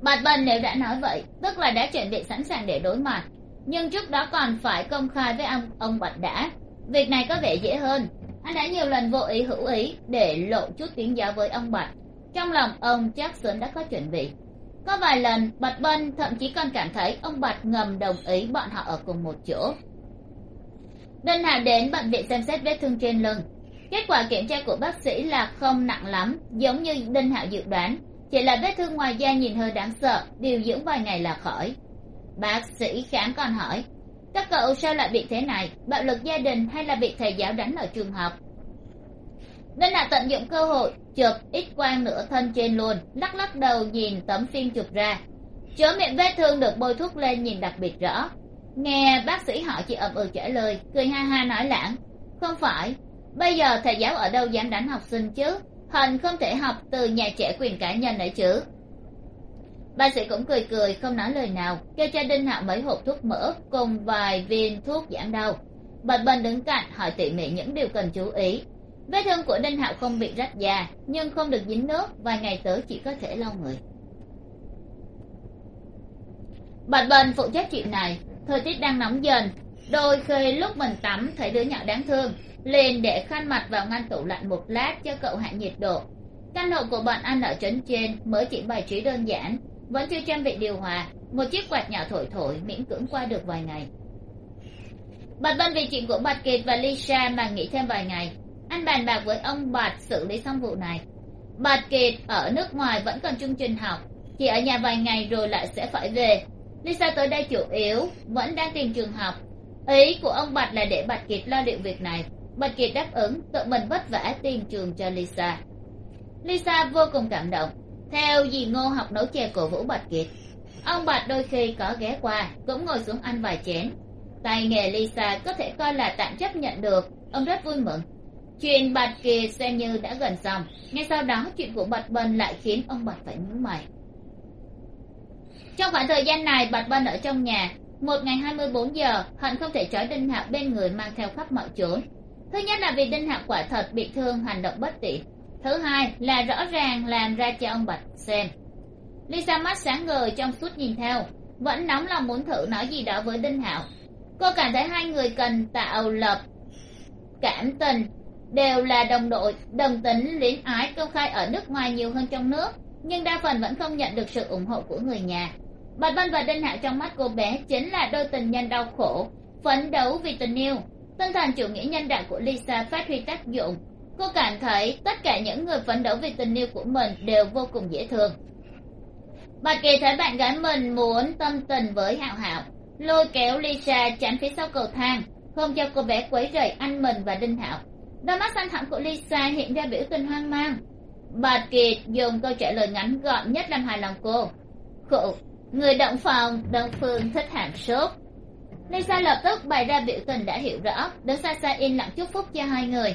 Bạch Bần nếu đã nói vậy tức là đã chuẩn bị sẵn sàng để đối mặt nhưng trước đó còn phải công khai với ông ông bạch đã. Việc này có vẻ dễ hơn. Anh đã nhiều lần vô ý hữu ý để lộ chút tiếng giáo với ông bạch. Trong lòng ông chắc sớm đã có chuẩn bị. Có vài lần, bạch bân thậm chí còn cảm thấy ông bạch ngầm đồng ý bọn họ ở cùng một chỗ. Đinh hà đến bệnh viện xem xét vết thương trên lưng. Kết quả kiểm tra của bác sĩ là không nặng lắm, giống như đinh hạo dự đoán. Chỉ là vết thương ngoài da nhìn hơi đáng sợ, điều dưỡng vài ngày là khỏi bác sĩ khám còn hỏi, các cậu sao lại bị thế này? Bạo lực gia đình hay là bị thầy giáo đánh ở trường học? Nên là tận dụng cơ hội, chụp ít quang nửa thân trên luôn, lắc lắc đầu nhìn tấm phim chụp ra. Chỗ miệng vết thương được bôi thuốc lên nhìn đặc biệt rõ. Nghe bác sĩ hỏi chị ậm ừ trả lời, cười ha ha nói lãng. Không phải, bây giờ thầy giáo ở đâu dám đánh học sinh chứ? Hận không thể học từ nhà trẻ quyền cá nhân ấy chứ bác sĩ cũng cười cười, không nói lời nào. Kêu cho đinh hạo mấy hộp thuốc mỡ, cùng vài viên thuốc giảm đau. Bạch bần đứng cạnh hỏi tỉ mỉ những điều cần chú ý. Vết thương của đinh hạo không bị rách da, nhưng không được dính nước, vài ngày tới chỉ có thể lau người. Bạch bần phụ trách chuyện này, thời tiết đang nóng dần. Đôi khi lúc mình tắm, thấy đứa nhỏ đáng thương, liền để khăn mặt vào ngăn tủ lạnh một lát cho cậu hạ nhiệt độ. Căn hộ của bọn anh ở trấn trên mới chỉ bài trí đơn giản vẫn chưa trang bị điều hòa, một chiếc quạt nhỏ thổi thổi miễn cưỡng qua được vài ngày. Bạch vân vì chuyện của bạch kiệt và lisa mà nghỉ thêm vài ngày. Anh bàn bạc với ông bạch xử lý xong vụ này. Bạch kiệt ở nước ngoài vẫn còn chương trình học. Chỉ ở nhà vài ngày rồi lại sẽ phải về. Lisa tới đây chủ yếu, vẫn đang tìm trường học. Ý của ông bạch là để bạch kiệt lo liệu việc này. Bạch kiệt đáp ứng, tự mình vất vả tìm trường cho lisa. Lisa vô cùng cảm động theo dì ngô học nấu chè cổ vũ bạch kiệt? Ông bạch đôi khi có ghé qua, cũng ngồi xuống ăn vài chén. Tay nghề lisa có thể coi là tạm chấp nhận được, ông rất vui mừng. Chuyện bạch kiệt xem như đã gần xong, ngay sau đó chuyện của bạch bân lại khiến ông bạch phải nhíu mày. Trong khoảng thời gian này, bạch bân ở trong nhà, một ngày hai mươi bốn giờ, hận không thể trói đinh hạo bên người mang theo khắp mọi chốn thứ nhất là vì đinh hạo quả thật bị thương, hành động bất tiện thứ hai là rõ ràng làm ra cho ông bạch xem. Lisa mắt sáng ngời trong suốt nhìn theo, vẫn nóng lòng muốn thử nói gì đó với đinh hạo. Cô cảm thấy hai người cần tạo lập cảm tình đều là đồng đội, đồng tính luyến ái công khai ở nước ngoài nhiều hơn trong nước, nhưng đa phần vẫn không nhận được sự ủng hộ của người nhà. Bạch vân và đinh hạo trong mắt cô bé chính là đôi tình nhân đau khổ, phấn đấu vì tình yêu. Tinh thần chủ nghĩa nhân đạo của lisa phát huy tác dụng cô cảm thấy tất cả những người phấn đấu vì tình yêu của mình đều vô cùng dễ thương. Bà kỳ thấy bạn gái mình muốn tâm tình với hạo hạo. Lôi kéo lisa tránh phía sau cầu thang, không cho cô bé quấy rầy anh mình và đinh hạo. Đôi mắt xanh thẳm của lisa hiện ra biểu tình hoang mang. Bà kiệt dùng câu trả lời ngắn gọn nhất làm hài lòng cô. Khụ người động phòng đơn phương thích hàm sốt. Lisa lập tức bày ra biểu tình đã hiểu rõ, đứng xa xa yên lặng chúc phúc cho hai người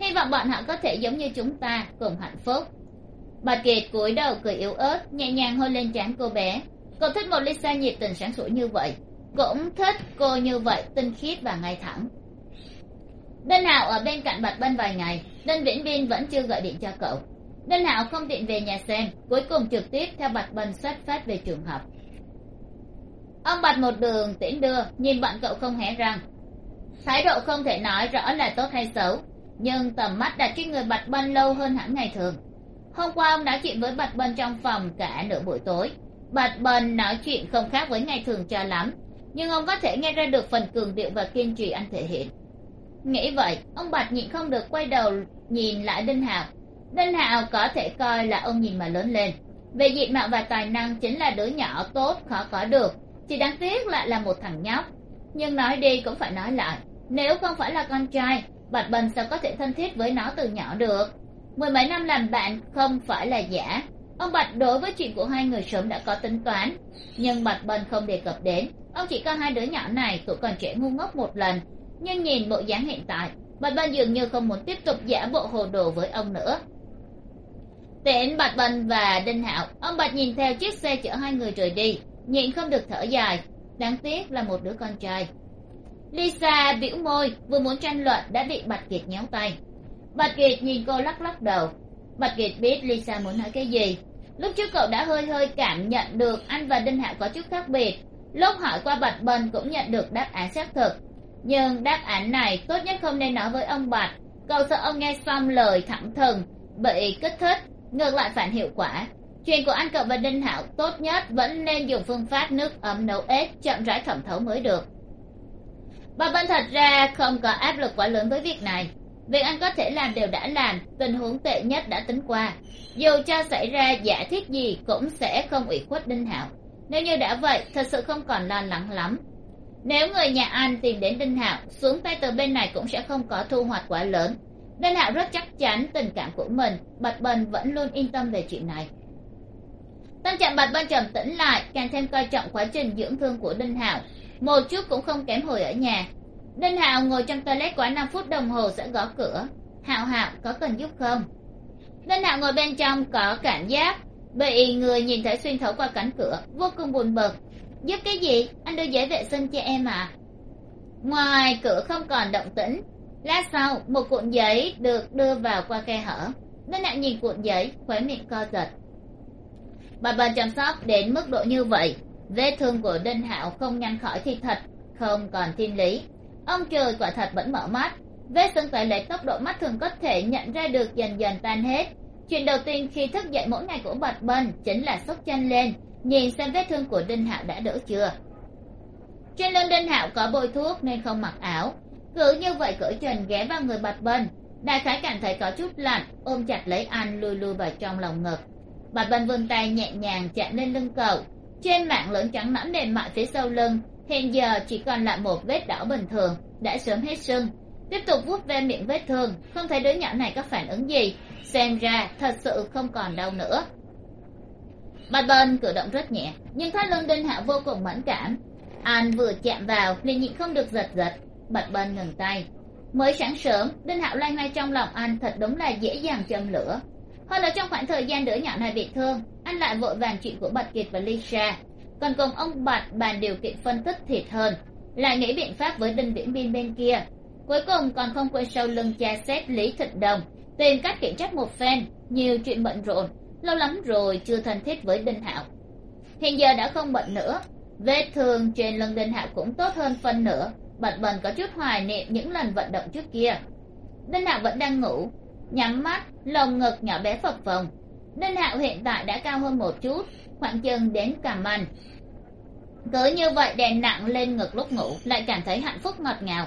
hy vọng bọn họ có thể giống như chúng ta, cùng hạnh phúc. Bà kiệt cúi đầu cười yếu ớt, nhẹ nhàng hôn lên trán cô bé. Cậu thích một lisa nhiệt tình sáng sủa như vậy. Cũng thích cô như vậy, tinh khiết và ngay thẳng. Đinh hạo ở bên cạnh bạch bân vài ngày, đinh viễn biên vẫn chưa gọi điện cho cậu. Đinh hạo không tiện về nhà xem, cuối cùng trực tiếp theo bạch bân xuất phát về trường học. Ông bạch một đường tiễn đưa, nhìn bọn cậu không hé răng. Thái độ không thể nói rõ là tốt hay xấu nhưng tầm mắt đặt trên người bạch bân lâu hơn hẳn ngày thường. Hôm qua ông nói chuyện với bạch bân trong phòng cả nửa buổi tối. Bạch bân nói chuyện không khác với ngày thường cho lắm, nhưng ông có thể nghe ra được phần cường điệu và kiên trì anh thể hiện. Nghĩ vậy, ông bạch nhịn không được quay đầu nhìn lại đinh hào đinh hạo có thể coi là ông nhìn mà lớn lên. Về diện mạo và tài năng chính là đứa nhỏ tốt, khó có được. Chỉ đáng tiếc lại là một thằng nhóc. Nhưng nói đi cũng phải nói lại, nếu không phải là con trai bạch bần sao có thể thân thiết với nó từ nhỏ được? Mười mấy năm làm bạn không phải là giả. Ông bạch đối với chuyện của hai người sớm đã có tính toán, nhưng bạch bần không đề cập đến. Ông chỉ có hai đứa nhỏ này, tụi còn trẻ ngu ngốc một lần. Nhưng nhìn bộ dáng hiện tại, bạch bần dường như không muốn tiếp tục giả bộ hồ đồ với ông nữa. Tiễn bạch bần và đinh hạo, ông bạch nhìn theo chiếc xe chở hai người rời đi, nhịn không được thở dài. Đáng tiếc là một đứa con trai lisa bĩu môi, vừa muốn tranh luận đã bị bạch kiệt nhéo tay. Bạch kiệt nhìn cô lắc lắc đầu. Bạch kiệt biết lisa muốn nói cái gì. Lúc trước cậu đã hơi hơi cảm nhận được anh và đinh hạo có chút khác biệt. Lúc hỏi qua bạch bần cũng nhận được đáp án xác thực. Nhưng đáp án này tốt nhất không nên nói với ông bạch. Cậu sợ ông nghe xong lời thẳng thừng, bị kích thích, ngược lại phản hiệu quả. Chuyện của anh cậu và đinh hạo tốt nhất vẫn nên dùng phương pháp nước ấm nấu ếch, chậm rãi thẩm thấu mới được bà vân thật ra không có áp lực quá lớn với việc này. Việc anh có thể làm đều đã làm, tình huống tệ nhất đã tính qua. Dù cho xảy ra giả thiết gì cũng sẽ không ủy khuất đinh hạo. Nếu như đã vậy, thật sự không còn lo lắng lắm. Nếu người nhà anh tìm đến đinh hạo, xuống tay từ bên này cũng sẽ không có thu hoạch quá lớn. Đinh hạo rất chắc chắn tình cảm của mình, bạch bần vẫn luôn yên tâm về chuyện này. Tâm trạng bạch bần trầm tĩnh lại, càng thêm coi trọng quá trình dưỡng thương của đinh hạo một chút cũng không kém hồi ở nhà. Đinh hạo ngồi trong toilet quá năm phút đồng hồ sẽ gõ cửa. Hạo hạo, có cần giúp không? Đinh hạo ngồi bên trong có cảm giác bị người nhìn thấy xuyên thấu qua cánh cửa, vô cùng buồn bực. Giúp cái gì? Anh đưa giấy vệ sinh cho em à ngoài cửa không còn động tĩnh. Lát sau, một cuộn giấy được đưa vào qua khe hở. Đinh hạo nhìn cuộn giấy, khóe miệng co giật. Bà bà chăm sóc đến mức độ như vậy vết thương của đinh hạo không nhanh khỏi thì thật, không còn thiên lý. Ông trời quả thật vẫn mở mắt. Vết sưng tại lấy tốc độ mắt thường có thể nhận ra được dần dần tan hết. Chuyện đầu tiên khi thức dậy mỗi ngày của bạch bân chính là xốc chân lên, nhìn xem vết thương của đinh hạo đã đỡ chưa. Trên lưng đinh hạo có bôi thuốc nên không mặc áo. Cứ như vậy cởi trần ghé vào người bạch bân, đại khái cảm thấy có chút lạnh, ôm chặt lấy anh lùi lùi vào trong lòng ngực. Bạch bân vươn tay nhẹ nhàng chạm lên lưng cậu trên mạng lớn trắng nõn mềm mại phía sau lưng, hiện giờ chỉ còn lại một vết đỏ bình thường, đã sớm hết sưng. Tiếp tục vuốt ve miệng vết thương, không thấy đứa nhỏ này có phản ứng gì. Xem ra thật sự không còn đau nữa. Bạch bân cử động rất nhẹ, nhưng thắt lưng đinh hạ vô cùng mẫn cảm. Anh vừa chạm vào liền nhịn không được giật giật bạch bân ngừng tay. Mới sáng sớm, đinh hạo loay hoay trong lòng anh thật đúng là dễ dàng châm lửa hơn là trong khoảng thời gian đứa nhỏ này bị thương anh lại vội vàng chuyện của bạch kiệt và lisa. Còn cùng ông bạch bàn điều kiện phân tích thiệt hơn, lại nghĩ biện pháp với đinh viễn biên bên kia. Cuối cùng còn không quên sau lưng cha xét lý thịnh đồng, tìm cách kiểm trách một phen, nhiều chuyện bận rộn, lâu lắm rồi chưa thân thiết với đinh hạo. Hiện giờ đã không bận nữa, vết thương trên lưng đinh hạo cũng tốt hơn phân nửa bật bần có chút hoài niệm những lần vận động trước kia. Đinh hạo vẫn đang ngủ nhắm mắt, lồng ngực nhỏ bé phập phồng. Nên hạo hiện tại đã cao hơn một chút, khoảng chừng đến cằm anh cứ như vậy đè nặng lên ngực lúc ngủ, lại cảm thấy hạnh phúc ngọt ngào.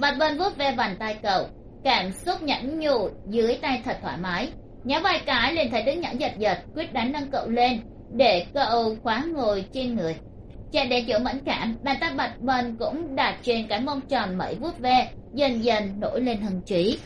Bạch vân vuốt ve bàn tay cậu, cảm xúc nhẫn nhủ dưới tay thật thoải mái. Nhớ vài cái liền thấy đứa nhỏ giật giật, quyết đánh nâng cậu lên, để cậu khóa ngồi trên người. Chạy đến chỗ mẫn cảm, bàn tay bạch vân cũng đặt trên cái mông tròn mẩy vuốt ve, dần dần nổi lên hừng trí.